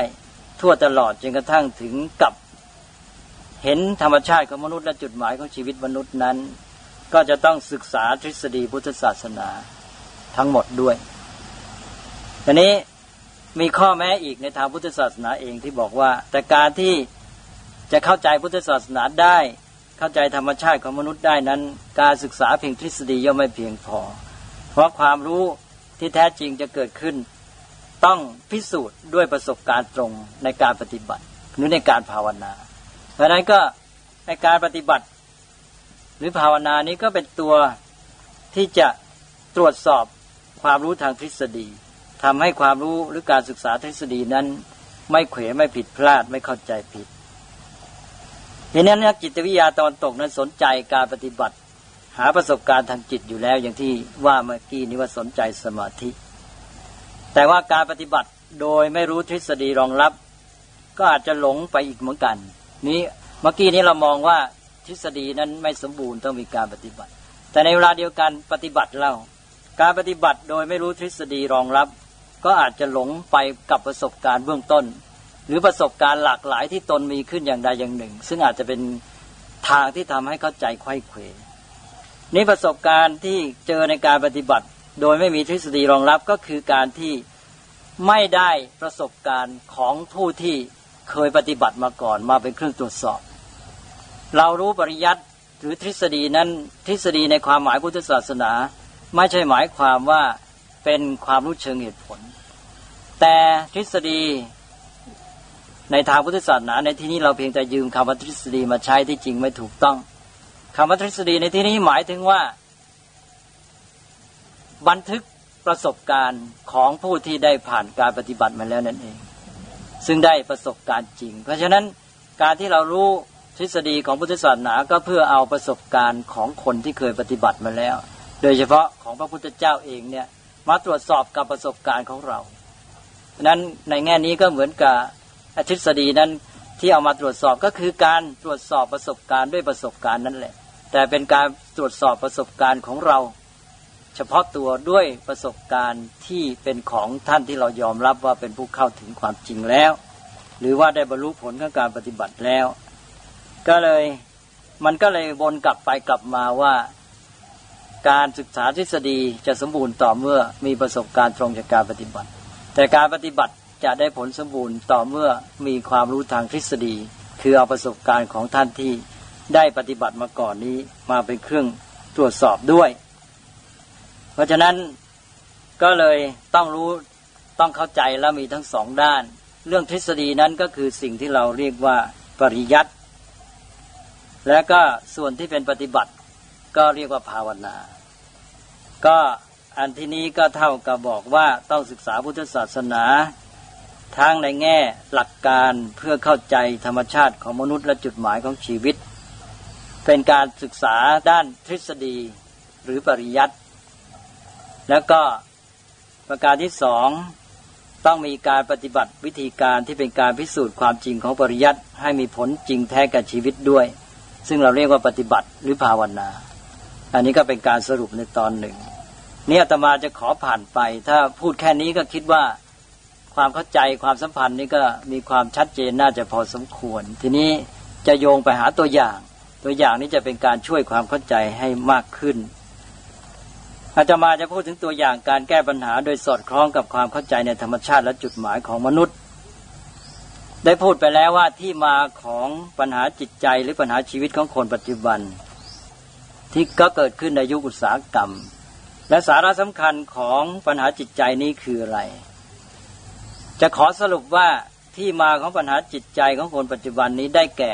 [SPEAKER 2] ทั่วตลอดจนกระทั่งถึงกับ เห็นธรรมชาติของมนุษย์และจุดหมายของชีวิตมนุษย์นั้น ก็จะต้องศึกษาทฤษฎีพุทธศาสนาทั้งหมดด้วยทีนี้มีข้อแม้อีกในทางพุทธศาสนาเองที่บอกว่า แต่การที่จะเข้าใจพุทธศาสนาได้ เข้าใจธรรมชาติของมนุษย์ได้นั้น การศึกษาเพียงทฤษฎีย่อมไม่เพียงพอ เพราะความรู้ที่แท้จริงจะเกิดขึ้น ต้องพิสูจน์ด้วยประสบการณ์ตรงในการปฏิบัติหรือในการภาวนา เพราะนั้นก็ในการปฏิบัติ หรือภาวนานี้ก็เป็นตัวที่จะตรวจสอบความรู้ทางทฤษฎีทำให้ความรู้หรือการศึกษาทฤษฎีนั้น ไม่เขวไม่ผิดพลาดไม่เข้าใจผิดทีนี้นักจิตวิทยาตอนตกนั้นสนใจการปฏิบัติ หาประสบการณ์ทางจิตอยู่แล้ว อย่างที่ว่าเมื่อกี้นี้ว่าสนใจสมาธิ แต่ว่าการปฏิบัติโดยไม่รู้ทฤษฎีรองรับ ก็อาจจะหลงไปอีกเหมือนกัน นี้เมื่อกี้นี้เรามองว่า ทฤษฎีนั้นไม่สมบูรณ์ต้องมีการปฏิบัติ แต่ในเวลาเดียวกันปฏิบัติเล่าการปฏิบัติโดยไม่รู้ทฤษฎีรองรับ ก็อาจจะหลงไปกับประสบการณ์เบื้องต้น หรือประสบการณ์หลากหลายที่ตนมีขึ้นอย่างใดอย่างหนึ่ง ซึ่งอาจจะเป็นทางที่ทำให้เข้าใจไข้เขวนี่ประสบการณ์ที่เจอในการปฏิบัติ โดยไม่มีทฤษฎีรองรับก็คือการที่ไม่ได้ประสบการณ์ของผู้ที่เคยปฏิบัติมาก่อนมาเป็นเครื่องตรวจสอบ เรารู้ปริยัติหรือทฤษฎีนั้นทฤษฎีในความหมายพุทธศาสนา ไม่ใช่หมายความว่าเป็นความรู้เชิงเหตุผล แต่ทฤษฎีในทางพุทธศาสนา ในที่นี้เราเพียงแต่ยืมคำว่าทฤษฎีมาใช้ที่จริงไม่ถูกต้องคำว่าทฤษฎีในที่นี้หมายถึงว่า บันทึกประสบการณ์ของผู้ที่ได้ผ่านการปฏิบัติมาแล้วนั่นเอง ซึ่งได้ประสบการณ์จริง เพราะฉะนั้นการที่เรารู้ ทฤษฎีของพุทธศาสนาก็เพื่อเอาประสบการณ์ของคนที่เคยปฏิบัติมาแล้ว โดยเฉพาะของพระพุทธเจ้าเองเนี่ยมาตรวจสอบกับประสบการณ์ของเราะนั้นในแง่นี้ก็เหมือนกับทฤษฎีนั้นที่เอามาตรวจสอบก็คือการตรวจสอบประสบการณ์ด้วยประสบการณ์นั่นแหละ แต่เป็นการตรวจสอบประสบการณ์ของเรา เฉพาะตัวด้วยประสบการณ์ที่เป็นของท่านที่เรายอมรับว่าเป็นผู้เข้าถึงความจริงแล้ว หรือว่าได้บรรลุผลของการปฏิบัติแล้ว ก็เลยมันก็เลยวนกลับไปกลับมาว่า การศึกษาทฤษฎีจะสมบูรณ์ต่อเมื่อมีประสบการณ์ตรงจากการปฏิบัติ แต่การปฏิบัติจะได้ผลสมบูรณ์ต่อเมื่อมีความรู้ทางทฤษฎี คือเอาประสบการณ์ของท่านที่ได้ปฏิบัติมาก่อนนี้มาเป็นเครื่องตรวจสอบด้วย เพราะฉะนั้นก็เลยต้องรู้ต้องเข้าใจแล้วมีทั้งสองด้าน เรื่องทฤษฎีนั้นก็คือสิ่งที่เราเรียกว่าปริยัติ และก็ส่วนที่เป็นปฏิบัติก็เรียกว่าภาวนา ก็อันที่นี้ก็เท่ากับบอกว่าต้องศึกษาพุทธศาสนา ทั้งในแง่หลักการเพื่อเข้าใจธรรมชาติของมนุษย์และจุดหมายของชีวิต เป็นการศึกษาด้านทฤษฎีหรือปริยัติแล้วก็ประการที่สองต้องมีการปฏิบัติวิธีการที่เป็นการพิสูจน์ความจริงของปริยัติให้มีผลจริงแท้กับชีวิตด้วย ซึ่งเราเรียกว่าปฏิบัติหรือภาวนา อันนี้ก็เป็นการสรุปในตอนหนึ่งนี่อาตมาจะขอผ่านไป ถ้าพูดแค่นี้ก็คิดว่าความเข้าใจความสัมพันธ์นี้ก็มีความชัดเจนน่าจะพอสมควร ทีนี้จะโยงไปหาตัวอย่าง ตัวอย่างนี้จะเป็นการช่วยความเข้าใจให้มากขึ้น อาจะมาจะพูดถึงตัวอย่างการแก้ปัญหาโดยสอดคล้องกับความเข้าใจในธรรมชาติและจุดหมายของมนุษย์ ได้พูดไปแล้วว่าที่มาของปัญหาจิตใจหรือปัญหาชีวิตของคนปัจจุบัน ที่ก็เกิดขึ้นในยุคอุตสาหกรรม และสาระสำคัญของปัญหาจิตใจนี้คืออะไร จะขอสรุปว่าที่มาของปัญหาจิตใจของคนปัจจุบันนี้ได้แก่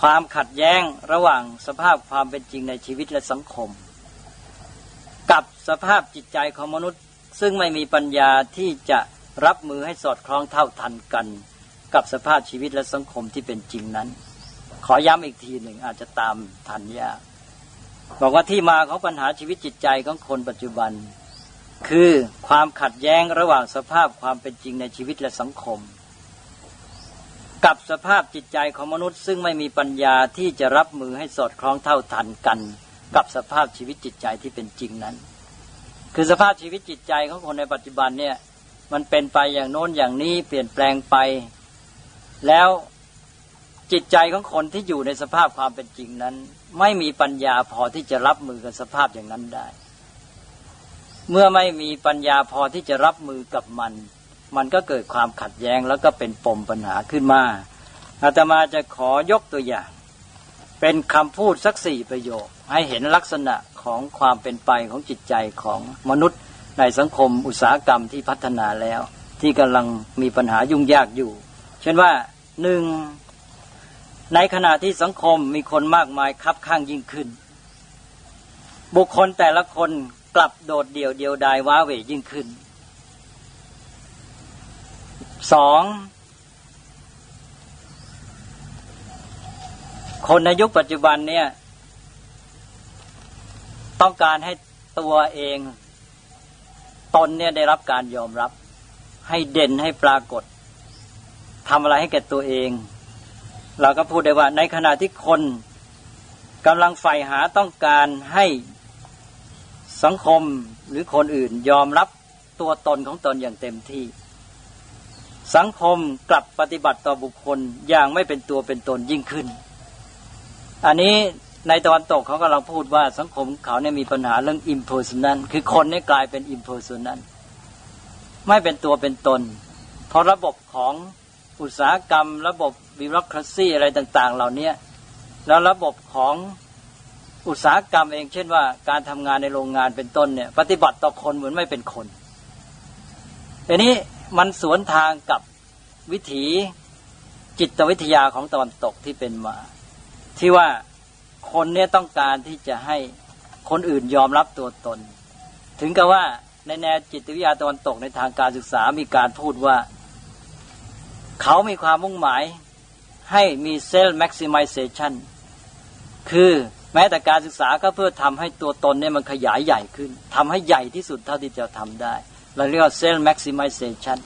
[SPEAKER 2] ความขัดแย้งระหว่างสภาพความเป็นจริงในชีวิตและสังคม กับสภาพจิตใจของมนุษย์ ซึ่งไม่มีปัญญาที่จะรับมือให้สอดคล้องเท่าทันกัน กับสภาพชีวิตและสังคมที่เป็นจริงนั้น ขอย้ำอีกทีหนึ่งอาจจะตามทันยากบอกว่าที่มาของปัญหาชีวิตจิตใจของคนปัจจุบัน คือความขัดแย้งระหว่างสภาพความเป็นจริงในชีวิตและสังคม กับสภาพจิตใจของมนุษย์ ซึ่งไม่มีปัญญาที่จะรับมือให้สอดคล้องเท่าทันกัน กับสภาพชีวิตจิตใจที่เป็นจริงนั้น คือสภาพชีวิตจิตใจของคนในปัจจุบันเนี่ยมันเป็นไปอย่างโน้นอย่างนี้เปลี่ยนแปลงไป แล้วจิตใจของคนที่อยู่ในสภาพความเป็นจริงนั้น ไม่มีปัญญาพอที่จะรับมือกับสภาพอย่างนั้นได้ เมื่อไม่มีปัญญาพอที่จะรับมือกับมัน มันก็เกิดความขัดแย้งแล้วก็เป็นปมปัญหาขึ้นมาอาตมาจะขอยกตัวอย่าง เป็นคำพูดสักสี่ประโยค ให้เห็นลักษณะของความเป็นไปของจิตใจของมนุษย์ในสังคมอุตสาหกรรมที่พัฒนาแล้ว ที่กำลังมีปัญหายุ่งยากอยู่ เช่นว่าหนึ่งในขณะที่สังคมมีคนมากมายคับข้างยิ่งขึ้น บุคคลแต่ละคนกลับโดดเดี่ยวเดียวดายว้าเหวยิ่งขึ้นสองคนในยุคปัจจุบันเนี่ย ต้องการให้ตัวเองตนเนี่ยได้รับการยอมรับ ให้เด่นให้ปรากฏ ทำอะไรให้แก่ตัวเอง เราก็พูดได้ว่า ในขณะที่คนกำลังใฝ่หาต้องการให้สังคมหรือคนอื่นยอมรับตัวตนของตนอย่างเต็มที่ สังคมกลับปฏิบัติต่อบุคคลอย่างไม่เป็นตัวเป็นตนยิ่งขึ้น อันนี้ในตะวันตกเขากำลังพูดว่าสังคมเขาเนี่ยมีปัญหาเรื่อง impersonal คือคนเนี่ยกลายเป็น impersonal ไม่เป็นตัวเป็นตน เพราะระบบของ อุตสาหกรรม ระบบบิโรครซีอะไรต่าง ๆ เหล่านี้แล้วระบบของอุตสาหกรรมเองเช่นว่าการทำงานในโรงงานเป็นต้นเนี่ย ปฏิบัติต่อคนเหมือนไม่เป็นคนอันนี้มันสวนทางกับวิถีจิตวิทยาของตะวันตกที่เป็นมา ที่ว่าคนเนี่ยต้องการที่จะให้คนอื่นยอมรับตัวตน ถึงกับว่าในแนวจิตวิทยาตะวันตกในทางการศึกษามีการพูดว่า เขามีความมุ่งหมายให้มี self-maximization คือแม้แต่การศึกษาก็เพื่อทำให้ตัวตนเนี่ยมันขยายใหญ่ขึ้นทำให้ใหญ่ที่สุดเท่าที่จะทำได้ เราเรียกว่า self-maximization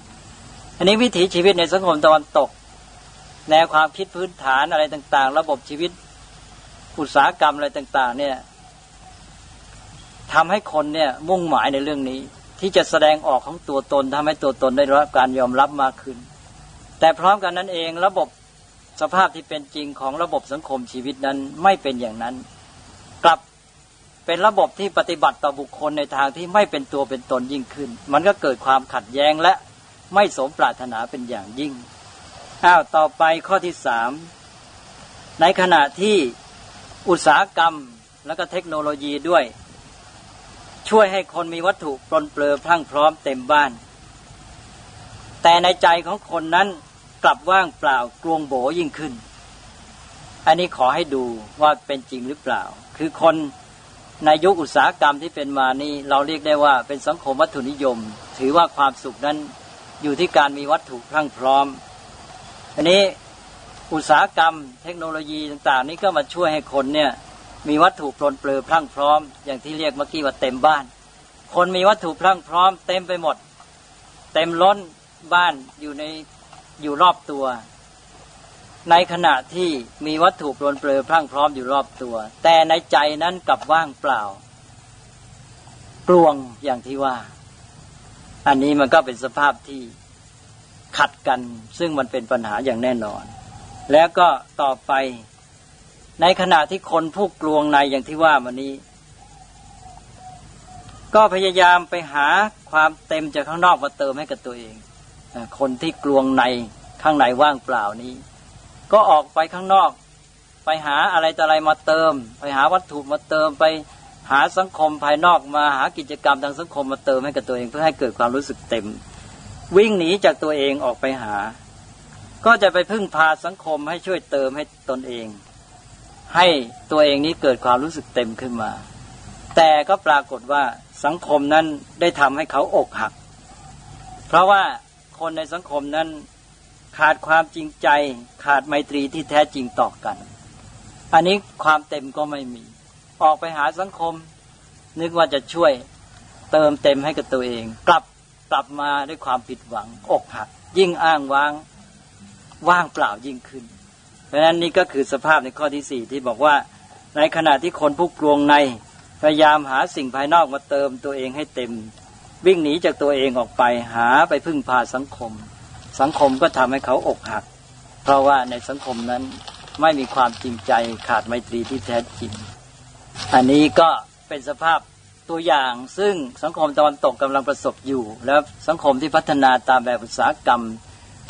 [SPEAKER 2] อันนี้วิถีชีวิตในสังคมตะวันตก แนวความคิดพื้นฐานอะไรต่าง ๆ ระบบชีวิตอุตสาหกรรมอะไรต่าง ๆ เนี่ยทำให้คนเนี่ยมุ่งหมายในเรื่องนี้ ที่จะแสดงออกของตัวตนทำให้ตัวตนได้รับการยอมรับมากขึ้น แต่พร้อมกันนั้นเองระบบสภาพที่เป็นจริงของระบบสังคมชีวิตนั้นไม่เป็นอย่างนั้น กลับเป็นระบบที่ปฏิบัติต่อบุคคลในทางที่ไม่เป็นตัวเป็นตนยิ่งขึ้น มันก็เกิดความขัดแย้งและไม่สมปรารถนาเป็นอย่างยิ่งอ้าวต่อไปข้อที่สามในขณะที่อุตสาหกรรมและก็เทคโนโลยีด้วย ช่วยให้คนมีวัตถุปลนเปลือพรั่งพร้อมเต็มบ้าน แต่ในใจของคนนั้น กลับว่างเปล่ากลวงโบยิ่งขึ้น อันนี้ขอให้ดูว่าเป็นจริงหรือเปล่า คือคนในยุคอุตสาหกรรมที่เป็นมานี่เราเรียกได้ว่าเป็นสังคมวัตถุนิยม ถือว่าความสุขนั้นอยู่ที่การมีวัตถุพรั่งพร้อม อันนี้อุตสาหกรรม เทคโนโลยีต่าง ๆ นี้ก็มาช่วยให้คนเนี่ยมีวัตถุปลนเปลือพรั่งพร้อม อย่างที่เรียกเมื่อกี้ว่าเต็มบ้าน คนมีวัตถุพรั่งพร้อม เต็มไปหมด เต็มล้นบ้านอยู่ใน อยู่รอบตัว ในขณะที่มีวัตถุปลนเปลือพรั่งพร้อมอยู่รอบตัว แต่ในใจนั้นกลับว่างเปล่า กลวงอย่างที่ว่า อันนี้มันก็เป็นสภาพที่ขัดกัน ซึ่งมันเป็นปัญหาอย่างแน่นอน แล้วก็ต่อไป ในขณะที่คนผู้กลวงในอย่างที่ว่ามันนี้ก็พยายามไปหาความเต็มจากข้างนอกมาเติมให้กับตัวเอง คนที่กลวงในข้างในว่างเปล่านี้ ก็ออกไปข้างนอก ไปหาอะไรต่อะไรมาเติม ไปหาวัตถุมาเติมไปหาสังคมภายนอกมาหากิจกรรมทางสังคมมาเติมให้กับตัวเองเพื่อให้เกิดความรู้สึกเต็ม วิ่งหนีจากตัวเองออกไปหา ก็จะไปพึ่งพาสังคมให้ช่วยเติมให้ตนเอง ให้ตัวเองนี้เกิดความรู้สึกเต็มขึ้นมา แต่ก็ปรากฏว่าสังคมนั้นได้ทำให้เขาอกหัก เพราะว่า คนในสังคมนั้น ขาดความจริงใจ ขาดไมตรีที่แท้จริงต่อกัน อันนี้ความเต็มก็ไม่มี ออกไปหาสังคม นึกว่าจะช่วยเติมเต็มให้กับตัวเอง กลับกลับมาด้วยความผิดหวัง อกหัก ยิ่งอ้างว้างว่างเปล่ายิ่งขึ้น เพราะฉะนั้นนี่ก็คือสภาพในข้อที่สี่ที่บอกว่า ในขณะที่คนผู้กลวงในพยายามหาสิ่งภายนอกมาเติมตัวเองให้เต็ม วิ่งหนีจากตัวเองออกไปหาไปพึ่งพาสังคม สังคมก็ทำให้เขาอกหัก เพราะว่าในสังคมนั้นไม่มีความจริงใจขาดไมตรีที่แท้จริง อันนี้ก็เป็นสภาพตัวอย่างซึ่งสังคมตะวันตกกำลังประสบอยู่ แล้วสังคมที่พัฒนาตามแบบอุตสาหกรรม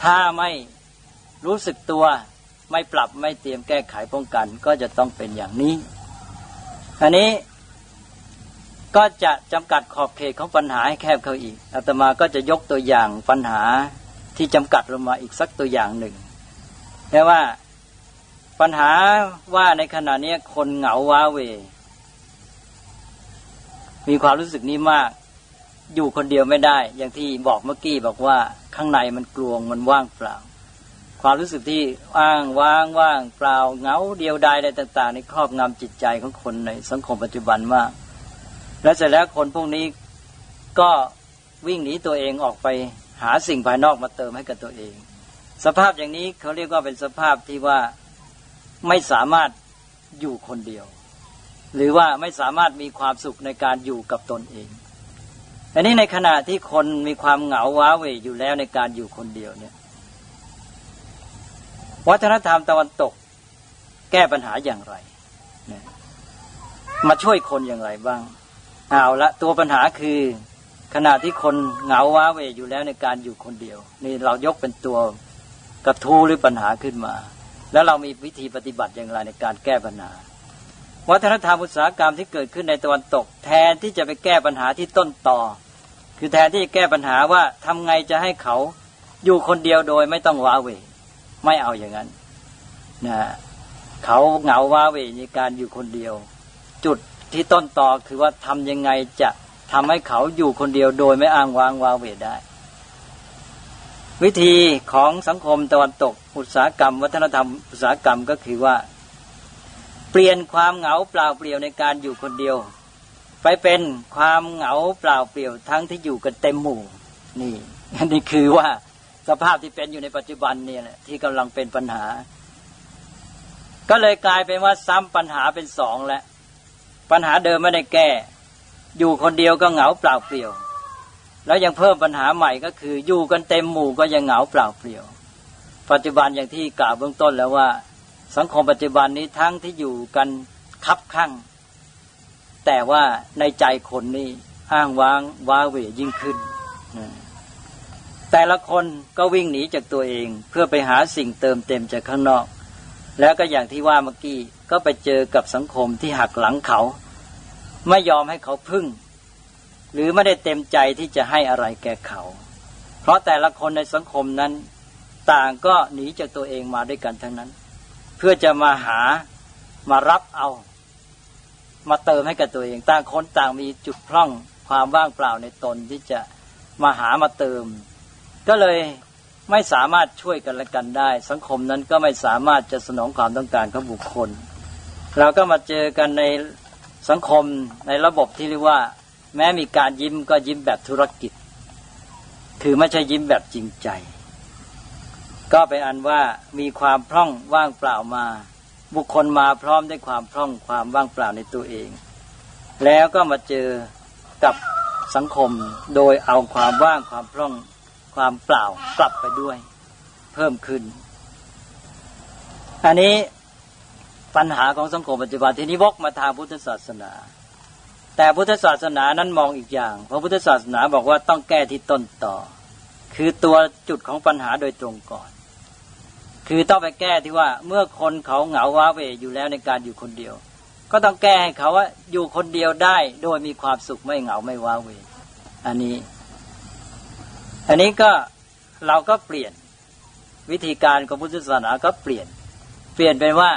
[SPEAKER 2] ถ้าไม่รู้สึกตัวไม่ปรับไม่เตรียมแก้ไขป้องกัน ก็จะต้องเป็นอย่างนี้อันนี้ ก็จะจำกัดขอบเขตของปัญหาให้แคบเข้าอีกอาตมาก็จะยกตัวอย่างปัญหาที่จำกัดลงมาอีกสักตัวอย่างหนึ่งแค่ว่าปัญหาว่าในขณะนี้คนเหงาว้าเว มีความรู้สึกนี้มาก อยู่คนเดียวไม่ได้ อย่างที่บอกเมื่อกี้บอกว่าข้างในมันกลวงมันว่างเปล่า ความรู้สึกที่ว่างว่างว่างเปล่า เหงาเดียวดายอะไรต่าง ๆ ในครอบงำจิตใจของคนในสังคมปัจจุบันมาก แล้วเสร็จแล้วคนพวกนี้ก็วิ่งหนีตัวเองออกไปหาสิ่งภายนอกมาเติมให้กับตัวเอง สภาพอย่างนี้เขาเรียกว่าเป็นสภาพที่ว่าไม่สามารถอยู่คนเดียว หรือว่าไม่สามารถมีความสุขในการอยู่กับตนเองอันนี้ในขณะที่คนมีความเหงาว้าเหวอยู่แล้วในการอยู่คนเดียวเนี่ย วัฒนธรรมตะวันตก แก้ปัญหาอย่างไรมาช่วยคนอย่างไรบ้าง เอาละตัวปัญหาคือ ขณะที่คนเหงาว้าเวอยู่แล้วในการอยู่คนเดียว นี่เรายกเป็นตัวกระทู้หรือปัญหาขึ้นมา แล้วเรามีวิธีปฏิบัติอย่างไรในการแก้ปัญหา วัฒนธรรมอุตสาหกรรมที่เกิดขึ้นในตะวันตก แทนที่จะไปแก้ปัญหาที่ต้นต่อ คือแทนที่จะแก้ปัญหาว่าทำไงจะให้เขาอยู่คนเดียวโดยไม่ต้องว้าเวไม่เอาอย่างนั้นนะเขาเหงาว้าเวในการอยู่คนเดียว จุด ที่ต้นต่อคือว่าทำยังไงจะทำให้เขาอยู่คนเดียวโดยไม่อ้างว้างวาเวได้ วิธีของสังคมตะวันตก อุตสาหกรรม วัฒนธรรมอุตสาหกรรมก็คือว่า เปลี่ยนความเหงาเปล่าเปลี่ยวในการอยู่คนเดียว ไปเป็นความเหงาเปล่าเปลี่ยวทั้งที่อยู่กันเต็มหมู่ นี่นนี้คือว่าสภาพที่เป็นอยู่ในปัจจุบันเนี่ยแหละที่กำลังเป็นปัญหา ก็เลยกลายเป็นว่าซ้ำปัญหาเป็นสองแล้ว ปัญหาเดิมไม่ได้แก้ อยู่คนเดียวก็เหงาเปล่าเปลี่ยว แล้วยังเพิ่มปัญหาใหม่ก็คือ อยู่กันเต็มหมู่ก็ยังเหงาเปล่าเปลี่ยว ปัจจุบันอย่างที่กล่าวเบื้องต้นแล้วว่า สังคมปัจจุบันนี้ทั้งที่อยู่กันคับข้างแต่ว่าในใจคนนี่อ้างว้างว้าเหวยิ่งขึ้น แต่ละคนก็วิ่งหนีจากตัวเองเพื่อไปหาสิ่งเติมเต็มจากข้างนอก แล้วก็อย่างที่ว่าเมื่อกี้ก็ไปเจอกับสังคมที่หักหลังเขา ไม่ยอมให้เขาพึ่ง หรือไม่ได้เต็มใจที่จะให้อะไรแก่เขา เพราะแต่ละคนในสังคมนั้น ต่างก็หนีจากตัวเองมาด้วยกันทั้งนั้น เพื่อจะมาหามารับเอา มาเติมให้กับตัวเอง ต่างคนต่างมีจุดพร่องความว่างเปล่าในตนที่จะมาหามาเติม ก็เลย ไม่สามารถช่วยกันและกันได้ สังคมนั้นก็ไม่สามารถจะสนองความต้องการของบุคคล เราก็มาเจอกันในสังคมในระบบที่เรียกว่า แม้มีการยิ้มก็ยิ้มแบบธุรกิจ คือไม่ใช่ยิ้มแบบจริงใจ ก็เป็นอันว่ามีความพร่องว่างเปล่ามา บุคคลมาพร้อมด้วยความพร่องความว่างเปล่าในตัวเอง แล้วก็มาเจอกับสังคมโดยเอาความว่างความพร่อง ความเปล่ากลับไปด้วย เพิ่มขึ้น อันนี้ปัญหาของสังคมปัจจุบันทีนี้วกมาทางพุทธศาสนา แต่พุทธศาสนานั้นมองอีกอย่าง เพราะพุทธศาสนาบอกว่าต้องแก้ที่ต้นต่อ คือตัวจุดของปัญหาโดยตรงก่อน คือต้องไปแก้ที่ว่าเมื่อคนเขาเหงาว้าเวอยู่แล้วในการอยู่คนเดียว ก็ต้องแก้ให้เขาว่าอยู่คนเดียวได้โดยมีความสุขไม่เหงาไม่ว้าเวอันนี้ อันนี้ก็เราก็เปลี่ยนวิธีการของพุทธศาสนาก็เปลี่ยน เปลี่ยนเป็นว่า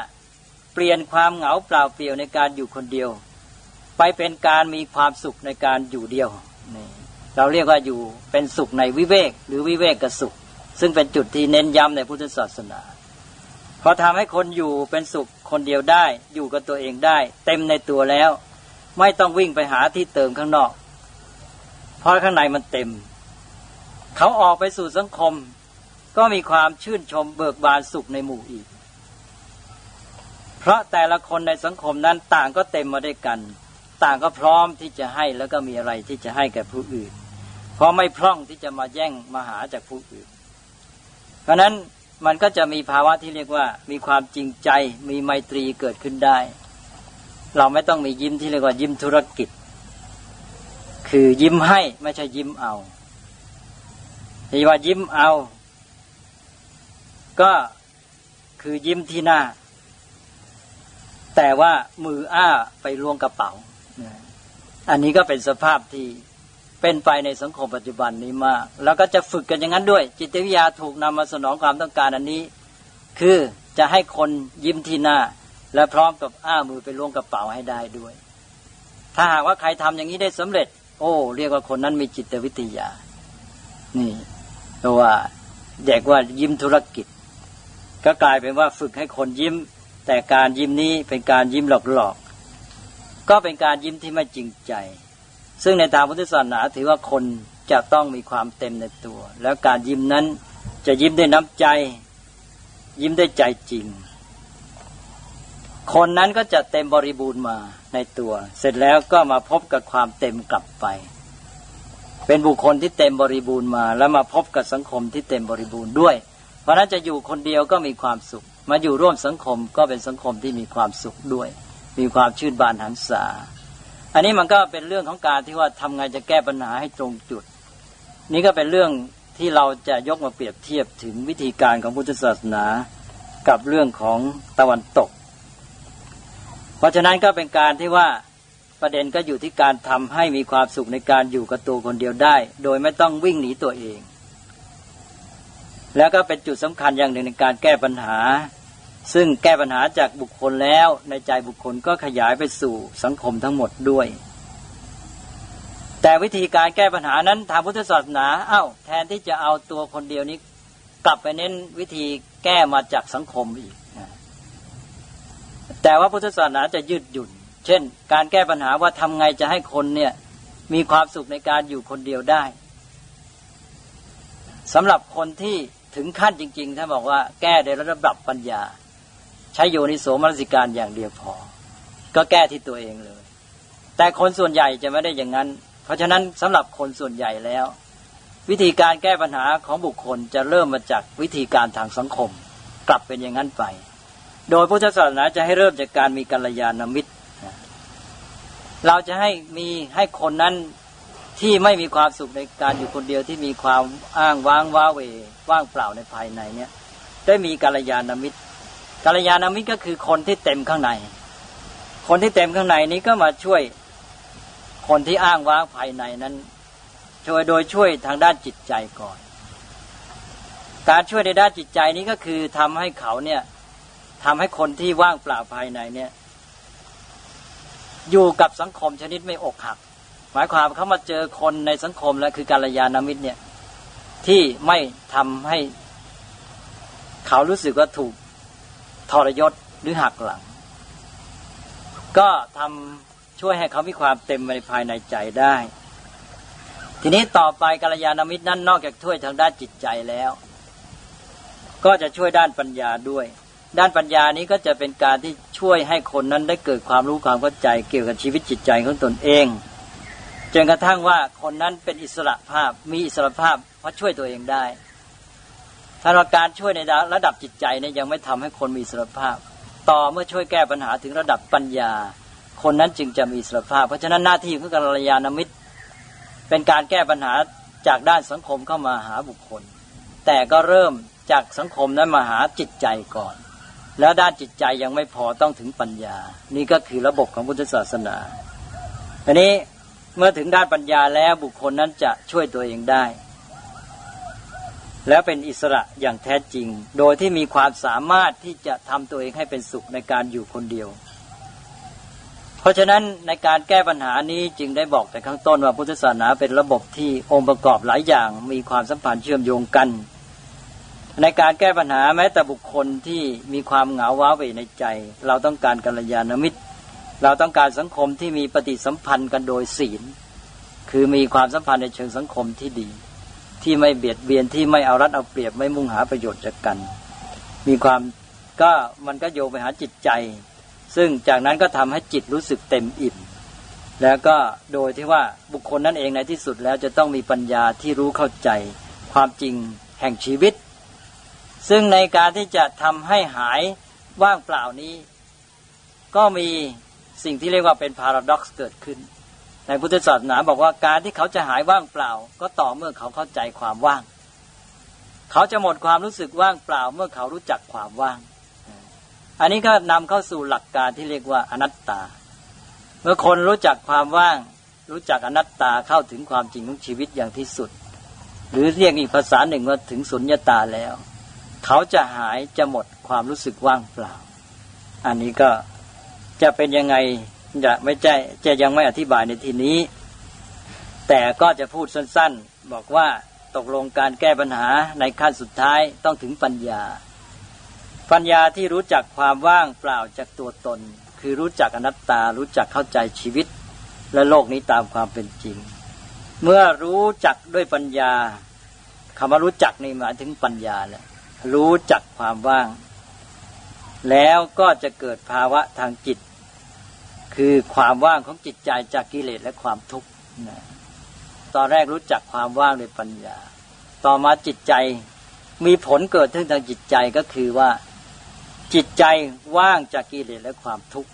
[SPEAKER 2] เปลี่ยนความเหงาเปล่าเปลี่ยวในการอยู่คนเดียว ไปเป็นการมีความสุขในการอยู่เดียวนี่เราเรียกว่าอยู่เป็นสุขในวิเวก หรือวิเวกกับสุข ซึ่งเป็นจุดที่เน้นย้ำในพุทธศาสนาพอทำให้คนอยู่เป็นสุขคนเดียวได้ อยู่กับตัวเองได้ เต็มในตัวแล้ว ไม่ต้องวิ่งไปหาที่เติมข้างนอก เพราะข้างในมันเต็ม เขาออกไปสู่สังคม ก็มีความชื่นชมเบิกบานสุขในหมู่อีก เพราะแต่ละคนในสังคมนั้นต่างก็เต็มมาด้วยกัน ต่างก็พร้อมที่จะให้แล้วก็มีอะไรที่จะให้แก่ผู้อื่น เพราะไม่พร่องที่จะมาแย่งมาหาจากผู้อื่น เพราะนั้นมันก็จะมีภาวะที่เรียกว่า มีความจริงใจ มีไมตรีเกิดขึ้นได้ เราไม่ต้องมียิ้มที่เรียกว่ายิ้มธุรกิจ คือยิ้มให้ไม่ใช่ยิ้มเอา ที่ว่ายิ้มเอา ก็คือยิ้มที่หน้า แต่ว่ามืออ้าไปล้วงกระเป๋า อันนี้ก็เป็นสภาพที่เป็นไปในสังคมปัจจุบันนี้มาก แล้วก็จะฝึกกันอย่างนั้นด้วย จิตวิทยาถูกนำมาสนองความต้องการอันนี้ คือจะให้คนยิ้มที่หน้า และพร้อมกับอ้ามือไปล้วงกระเป๋าให้ได้ด้วย ถ้าหากว่าใครทำอย่างนี้ได้สำเร็จ โอ้ เรียกว่าคนนั้นมีจิตวิทยา นี่ เพราะว่าแยกว่ายิ้มธุรกิจ ก็กลายเป็นว่าฝึกให้คนยิ้ม แต่การยิ้มนี้เป็นการยิ้มหลอกๆก็เป็นการยิ้มที่ไม่จริงใจ ซึ่งในทางพุทธศาสนาถือว่าคนจะต้องมีความเต็มในตัว แล้วการยิ้มนั้นจะยิ้มด้วยน้ำใจ ยิ้มด้วยใจจริง คนนั้นก็จะเต็มบริบูรณ์มาในตัว เสร็จแล้วก็มาพบกับความเต็มกลับไป เป็นบุคคลที่เต็มบริบูรณ์มา แล้วมาพบกับสังคมที่เต็มบริบูรณ์ด้วย เพราะนั้นจะอยู่คนเดียวก็มีความสุข มาอยู่ร่วมสังคมก็เป็นสังคมที่มีความสุขด้วย มีความชื่นบานหันษา อันนี้มันก็เป็นเรื่องของการที่ว่าทำไงจะแก้ปัญหาให้ตรงจุด นี่ก็เป็นเรื่องที่เราจะยกมาเปรียบเทียบถึงวิธีการของพุทธศาสนากับเรื่องของตะวันตก เพราะฉะนั้นก็เป็นการที่ว่า ประเด็นก็อยู่ที่การทำให้มีความสุขในการอยู่กับตัวคนเดียวได้ โดยไม่ต้องวิ่งหนีตัวเอง แล้วก็เป็นจุดสำคัญอย่างหนึ่งในการแก้ปัญหา ซึ่งแก้ปัญหาจากบุคคลแล้วในใจบุคคลก็ขยายไปสู่สังคมทั้งหมดด้วย แต่วิธีการแก้ปัญหานั้นทางพุทธศาสนาเอา้า แทนที่จะเอาตัวคนเดียวนี้ กลับไปเน้นวิธีแก้มาจากสังคมอีกแต่ว่าพุทธศาสนาจะยืดหยุ่น เช่น การแก้ปัญหาว่าทำไงจะให้คนเนี่ยมีความสุขในการอยู่คนเดียวได้สำหรับคนที่ถึงขั้นจริง ๆ ถ้าบอกว่าแก้ในระดับปัญญา ใช้โยนิโสมนสิการอย่างเดียวพอ ก็แก้ที่ตัวเองเลย แต่คนส่วนใหญ่จะไม่ได้อย่างนั้น เพราะฉะนั้นสำหรับคนส่วนใหญ่แล้ว วิธีการแก้ปัญหาของบุคคลจะเริ่มมาจากวิธีการทางสังคม กลับเป็นอย่างนั้นไป โดยพุทธศาสนาจะให้เริ่มจากการมีกัลยาณมิตร เราจะให้มีให้คนนั้นที่ไม่มีความสุขในการอยู่คนเดียวที่มีความอ้างว้างว้าเวว่างเปล่าในภายในเนี่ยได้มีกัลยาณมิตรกัลยาณมิตรก็คือคนที่เต็มข้างใน คนที่เต็มข้างในนี้ก็มาช่วยคนที่อ้างว้างภายในนั้น ช่วยโดยช่วยทางด้านจิตใจก่อน การช่วยในด้านจิตใจนี้ก็คือทำให้เขาเนี่ยทำให้คนที่ว่างเปล่าภายในเนี่ย อยู่กับสังคมชนิดไม่อกหัก หมายความเขามาเจอคนในสังคมแล้วคือการยานามิตรเนี่ยที่ไม่ทำให้ เขารู้สึกว่าถูกทรยศหรือหักหลัง ก็ทำช่วยให้เขามีความเต็มในภายในใจได้ ทีนี้ต่อไปกัลยาณมิตรนั้นนอกจากช่วยทางด้านจิตใจแล้ว ก็จะช่วยด้านปัญญาด้วย ด้านปัญญานี้ก็จะเป็นการที่ช่วยให้คนนั้นได้เกิดความรู้ความเข้าใจเกี่ยวกับชีวิตจิตใจของตนเองจนกระทั่งว่าคนนั้นเป็นอิสระภาพมีอิสระภาพเพราะช่วยตัวเองได้ถ้าเราการช่วยในระดับจิตใจเนี่ยยังไม่ทำให้คนมีอิสระภาพ ต่อเมื่อช่วยแก้ปัญหาถึงระดับปัญญา คนนั้นจึงจะมีอิสระภาพ เพราะฉะนั้นหน้าที่ของกัลยาณมิตร เป็นการแก้ปัญหาจากด้านสังคมเข้ามาหาบุคคล แต่ก็เริ่มจากสังคมนั้นมาหาจิตใจก่อน แล้วด้านจิตใจยังไม่พอต้องถึงปัญญา นี่ก็คือระบบของพุทธศาสนาทีนี้เมื่อถึงด้านปัญญาแล้วบุคคลนั้นจะช่วยตัวเองได้ แล้วเป็นอิสระอย่างแท้จริง โดยที่มีความสามารถที่จะทำตัวเองให้เป็นสุขในการอยู่คนเดียว เพราะฉะนั้นในการแก้ปัญหานี้จึงได้บอกแต่ข้างต้นว่าพุทธศาสนาเป็นระบบที่องค์ประกอบหลายอย่างมีความสัมพันธ์เชื่อมโยงกัน ในการแก้ปัญหาแม้แต่บุคคลที่มีความเหงาว้าเหวในใจ เราต้องการกัลยาณมิตร เราต้องการสังคมที่มีปฏิสัมพันธ์กันโดยศีล คือมีความสัมพันธ์ในเชิงสังคมที่ดี ที่ไม่เบียดเบียนที่ไม่เอารัดเอาเปรียบไม่มุ่งหาประโยชน์จากกัน มีความก็มันก็โยงไปหาจิตใจ ซึ่งจากนั้นก็ทำให้จิตรู้สึกเต็มอิ่มแล้วก็โดยที่ว่าบุคคลนั้นเองในที่สุดแล้วจะต้องมีปัญญาที่รู้เข้าใจ ความจริงแห่งชีวิต ซึ่งในการที่จะทำให้หายว่างเปล่านี้ ก็มีสิ่งที่เรียกว่าเป็นพาราด็อกซ์เกิดขึ้น ในพุทธศาสนาบอกว่าการที่เขาจะหายว่างเปล่า ก็ต่อเมื่อเขาเข้าใจความว่าง เขาจะหมดความรู้สึกว่างเปล่า เมื่อเขารู้จักความว่าง อันนี้ก็นำเข้าสู่หลักการที่เรียกว่าอนัตตา เมื่อคนรู้จักความว่าง รู้จักอนัตตาเข้าถึงความจริงของชีวิตอย่างที่สุด หรือเรียกอีกภาษาหนึ่งว่าถึงสุญญตาแล้ว เขาจะหายจะหมดความรู้สึกว่างเปล่า อันนี้ก็จะเป็นยังไงจะไม่ใช่จะยังไม่อธิบายในทีนี้ แต่ก็จะพูดสั้นๆ บอกว่าตกลงการแก้ปัญหาในขั้นสุดท้ายต้องถึงปัญญา ปัญญาที่รู้จักความว่างเปล่าจากตัวตน คือรู้จักอนัตตารู้จักเข้าใจชีวิต และโลกนี้ตามความเป็นจริง เมื่อรู้จักด้วยปัญญาคำว่ารู้จักนี่หมายถึงปัญญาแหละ รู้จักความว่าง แล้วก็จะเกิดภาวะทางจิต คือความว่างของจิตใจจากกิเลสและความทุกข์นะตอนแรกรู้จักความว่างโดยปัญญา ต่อมาจิตใจมีผลเกิดขึ้นทางจิตใจก็คือว่า จิตใจว่างจากกิเลสและความทุกข์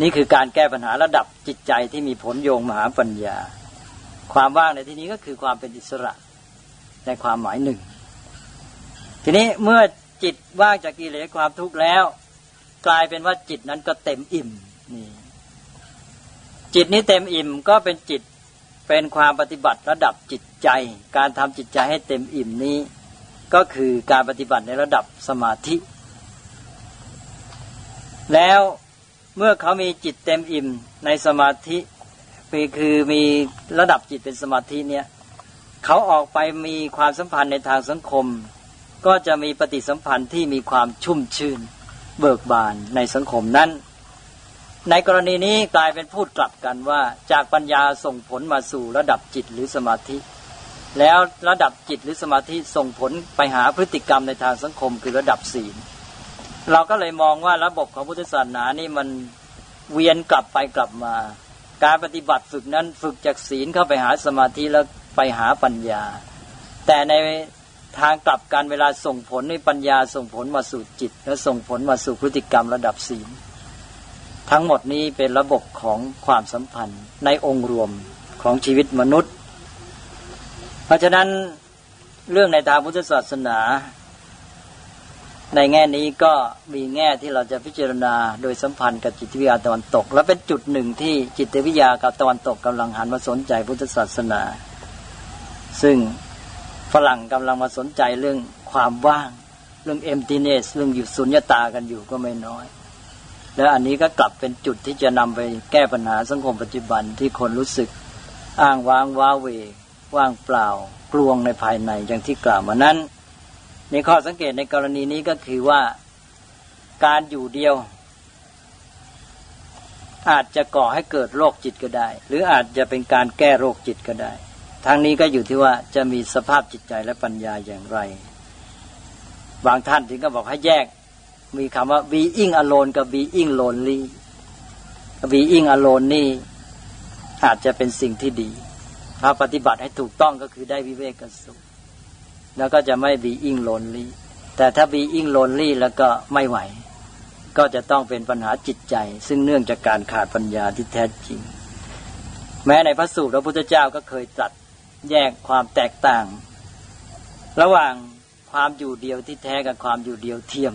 [SPEAKER 2] นี่คือการแก้ปัญหาระดับจิตใจที่มีผลโยงมหาปัญญา ความว่างในที่นี้ก็คือความเป็นอิสระ ในความหมายหนึ่ง ทีนี้เมื่อจิตว่างจากกิเลสความทุกข์แล้ว กลายเป็นว่าจิตนั้นก็เต็มอิ่มนี่จิตนี้เต็มอิ่มก็เป็นจิตเป็นความปฏิบัติระดับจิตใจ การทำจิตใจให้เต็มอิ่มนี้ ก็คือการปฏิบัติในระดับสมาธิ แล้วเมื่อเขามีจิตเต็มอิ่มในสมาธิคือมีระดับจิตเป็นสมาธิเนี่ย เขาออกไปมีความสัมพันธ์ในทางสังคม ก็จะมีปฏิสัมพันธ์ที่มีความชุ่มชื่น เบิกบานในสังคมนั้น ในกรณีนี้กลายเป็นพูดกลับกันว่า จากปัญญาส่งผลมาสู่ระดับจิตหรือสมาธิ แล้วระดับจิตหรือสมาธิส่งผลไปหาพฤติกรรมในทางสังคมคือระดับศีลเราก็เลยมองว่าระบบของพุทธศาสนานี่มันเวียนกลับไปกลับมา การปฏิบัติฝึกนั้นฝึกจากศีลเข้าไปหาสมาธิแล้ว ไปหาปัญญา แต่ในทางกลับกันเวลาส่งผลในปัญญาส่งผลมาสู่จิต และส่งผลมาสู่พฤติกรรมระดับศีลทั้งหมดนี้เป็นระบบของความสัมพันธ์ในองค์รวมของชีวิตมนุษย์ เพราะฉะนั้นเรื่องในทางพุทธศาสนา ในแง่นี้ก็มีแง่ที่เราจะพิจารณาโดยสัมพันธ์กับจิตวิทยาตะวันตก และเป็นจุดหนึ่งที่จิตวิทยากับตะวันตกกำลังหันมาสนใจพุทธศาสนา ซึ่งฝรั่งกำลังมาสนใจเรื่องความว่าง เรื่องเอมติเนสเรื่องอยู่สุญญตากันอยู่ก็ไม่น้อย แล้วอันนี้ก็กลับเป็นจุดที่จะนำไปแก้ปัญหาสังคมปัจจุบันที่คนรู้สึกอ้างว้างว้าเวว่างเปล่ากลวงในภายในอย่างที่กล่าวมานั้น ในข้อสังเกตในกรณีนี้ก็คือว่าการอยู่เดียว อาจจะก่อให้เกิดโรคจิตก็ได้ หรืออาจจะเป็นการแก้โรคจิตก็ได้ ทางนี้ก็อยู่ที่ว่าจะมีสภาพจิตใจและปัญญาอย่างไร บางท่านถึงก็บอกให้แยก มีคำว่า being alone กับ being lonely being alone นี่อาจจะเป็นสิ่งที่ดี ถ้าปฏิบัติให้ถูกต้องก็คือได้วิเวกกสุขแล้วก็จะไม่ being lonely แต่ถ้า being lonely แล้วก็ไม่ไหว ก็จะต้องเป็นปัญหาจิตใจ ซึ่งเนื่องจากการขาดปัญญาที่แท้จริงแม้ในพระสูตรพระพุทธเจ้าก็เคยตรัส แยกความแตกต่าง ระหว่างความอยู่เดียวที่แท้กับความอยู่เดียวเทียม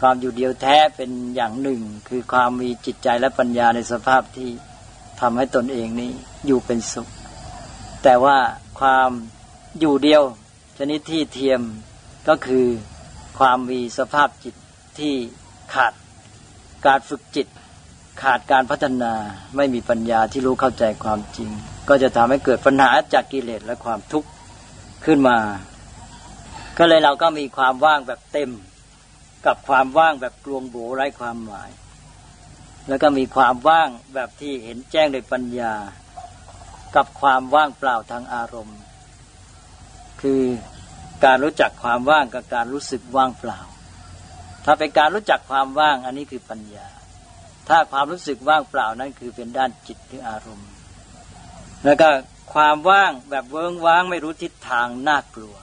[SPEAKER 2] ความอยู่เดียวแท้เป็นอย่างหนึ่ง คือความมีจิตใจและปัญญาในสภาพที่ทำให้ตนเองนี้อยู่เป็นสุข แต่ว่าความอยู่เดียวชนิดที่เทียมก็คือความมีสภาพจิตที่ขาดการฝึกจิต ขาดการพัฒนาไม่มีปัญญาที่รู้เข้าใจความจริง ก็จะทำให้เกิดปัญหาจากกิเลสและความทุกข์ขึ้นมา ก็เลยเราก็มีความว่างแบบเต็ม กับความว่างแบบกลวงโบไร้ความหมาย แล้วก็มีความว่างแบบที่เห็นแจ้งโดยปัญญา กับความว่างเปล่าทางอารมณ์ คือการรู้จักความว่างกับการรู้สึกว่างเปล่า ถ้าเป็นการรู้จักความว่างอันนี้คือปัญญา ถ้าความรู้สึกว่างเปล่านั้นคือเป็นด้านจิตหรืออารมณ์ แล้วก็ความว่างแบบเวิ้งว้างไม่รู้ทิศทางน่ากลัว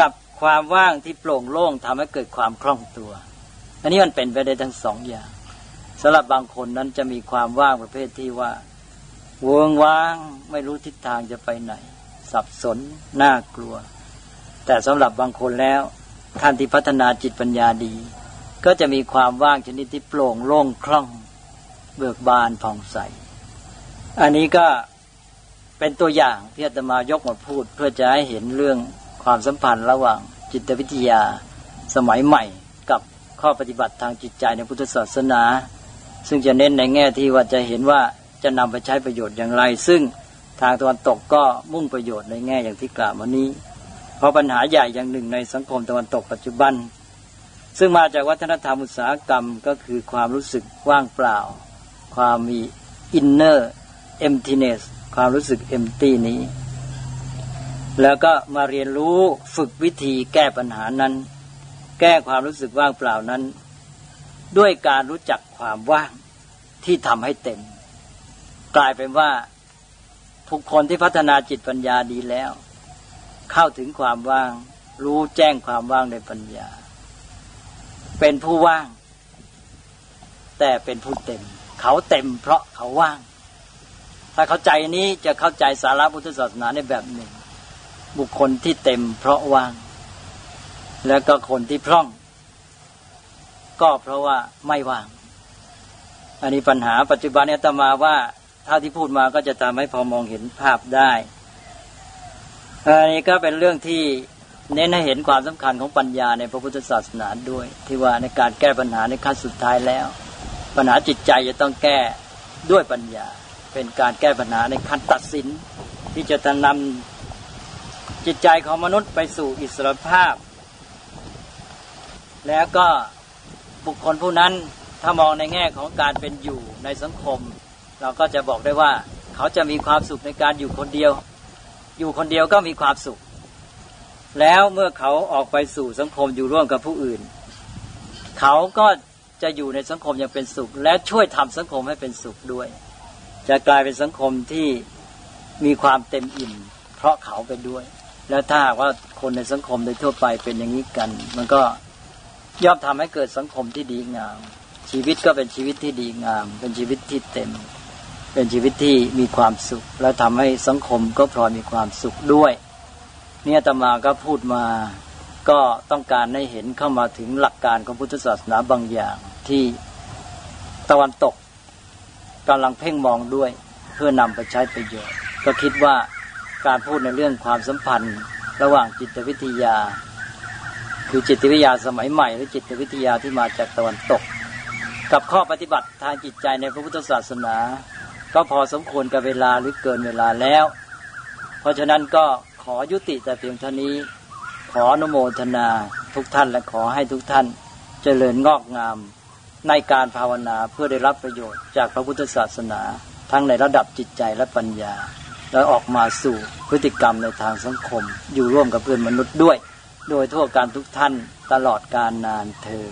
[SPEAKER 2] กับความว่างที่โปร่งโล่งทำให้เกิดความคล่องตัว อันนี้มันเป็นไปได้ทั้งสองอย่างสำหรับบางคนนั้นจะมีความว่างประเภทที่ว่าเวิ้งว้างไม่รู้ทิศทางจะไปไหน สับสนน่ากลัว แต่สำหรับบางคนแล้วท่านที่พัฒนาจิตปัญญาดี ก็จะมีความว่างชนิดที่โปร่งโล่งคล่อง เบิกบานผ่องใส อันนี้ก็เป็นตัวอย่างที่อาตมายกมาพูด เพื่อจะให้เห็นเรื่องความสัมพันธ์ระหว่างจิตวิทยาสมัยใหม่ กับข้อปฏิบัติทางจิตใจในพุทธศาสนา ซึ่งจะเน้นในแง่ที่ว่าจะเห็นว่าจะนำไปใช้ประโยชน์อย่างไร ซึ่งทางตะวันตกก็มุ่งประโยชน์ในแง่อย่างที่กล่าวมานี้ เพราะปัญหาใหญ่อย่างหนึ่งในสังคมตะวันตกปัจจุบัน ซึ่งมาจากวัฒนธรรมอุตสาหกรรมก็คือความรู้สึกว่างเปล่า ความมี inner emptiness ความรู้สึก empty นี้ แล้วก็มาเรียนรู้ฝึกวิธีแก้ปัญหานั้น แก้ความรู้สึกว่างเปล่านั้น ด้วยการรู้จักความว่างที่ทำให้เต็ม กลายเป็นว่าทุกคนที่พัฒนาจิตปัญญาดีแล้ว เข้าถึงความว่าง รู้แจ้งความว่างในปัญญา เป็นผู้ว่าง แต่เป็นผู้เต็ม เขาเต็มเพราะเขาว่าง ถ้าเข้าใจนี้จะเข้าใจสาระพุทธศาสนาในแบบหนึ่ง บุคคลที่เต็มเพราะว่าง แล้วก็คนที่พร่อง ก็เพราะว่าไม่ว่าง อันนี้ปัญหาปัจจุบันนี้ตมาว่าถ้าที่พูดมาก็จะทำให้พอมองเห็นภาพได้อันนี้ก็เป็นเรื่องที่เน้นให้เห็นความสำคัญของปัญญาในพระพุทธศาสนาด้วย ที่ว่าในการแก้ปัญหาในขั้นสุดท้ายแล้ว ปัญหาจิตใจจะต้องแก้ด้วยปัญญา เป็นการแก้ปัญหาในขั้นตัดสิน ที่จะนำจิตใจของมนุษย์ไปสู่อิสรภาพ แล้วก็บุคคลผู้นั้นถ้ามองในแง่ของการเป็นอยู่ในสังคม เราก็จะบอกได้ว่าเขาจะมีความสุขในการอยู่คนเดียว อยู่คนเดียวก็มีความสุข แล้วเมื่อเขาออกไปสู่สังคมอยู่ร่วมกับผู้อื่น เขาก็จะอยู่ในสังคมอย่างเป็นสุข และช่วยทำสังคมให้เป็นสุขด้วย จะกลายเป็นสังคมที่มีความเต็มอิ่ม เพราะเขาไปด้วย แล้วถ้าว่าคนในสังคมโดยทั่วไปเป็นอย่างนี้กัน มันก็ย่อมทำให้เกิดสังคมที่ดีงาม ชีวิตก็เป็นชีวิตที่ดีงาม เป็นชีวิตที่เต็ม เป็นชีวิตที่มีความสุข และทำให้สังคมก็พลอยมีความสุขด้วยเนี่ยตมาก็พูดมาก็ต้องการให้เห็นเข้ามาถึงหลักการของพุทธศาสนาบางอย่างที่ตะวันตก กำลังเพ่งมองด้วย เพื่อนำไปใช้ประโยชน์ ก็คิดว่าการพูดในเรื่องความสัมพันธ์ ระหว่างจิตวิทยา คือจิตวิทยาสมัยใหม่ หรือจิตวิทยาที่มาจากตะวันตก กับข้อปฏิบัติทางจิตใจในพระพุทธศาสนา ก็พอสมควรกับเวลาหรือเกินเวลาแล้ว เพราะฉะนั้นก็ขอยุติแต่เพียงเท่านี้ ขออนุโมทนาทุกท่านและขอให้ทุกท่านเจริญงอกงาม ในการภาวนาเพื่อได้รับประโยชน์จากพระพุทธศาสนา ทั้งในระดับจิตใจและปัญญา แล้วออกมาสู่พฤติกรรมในทางสังคม อยู่ร่วมกับเพื่อนมนุษย์ด้วย โดยทั่วการทุกท่านตลอดการนานเทอ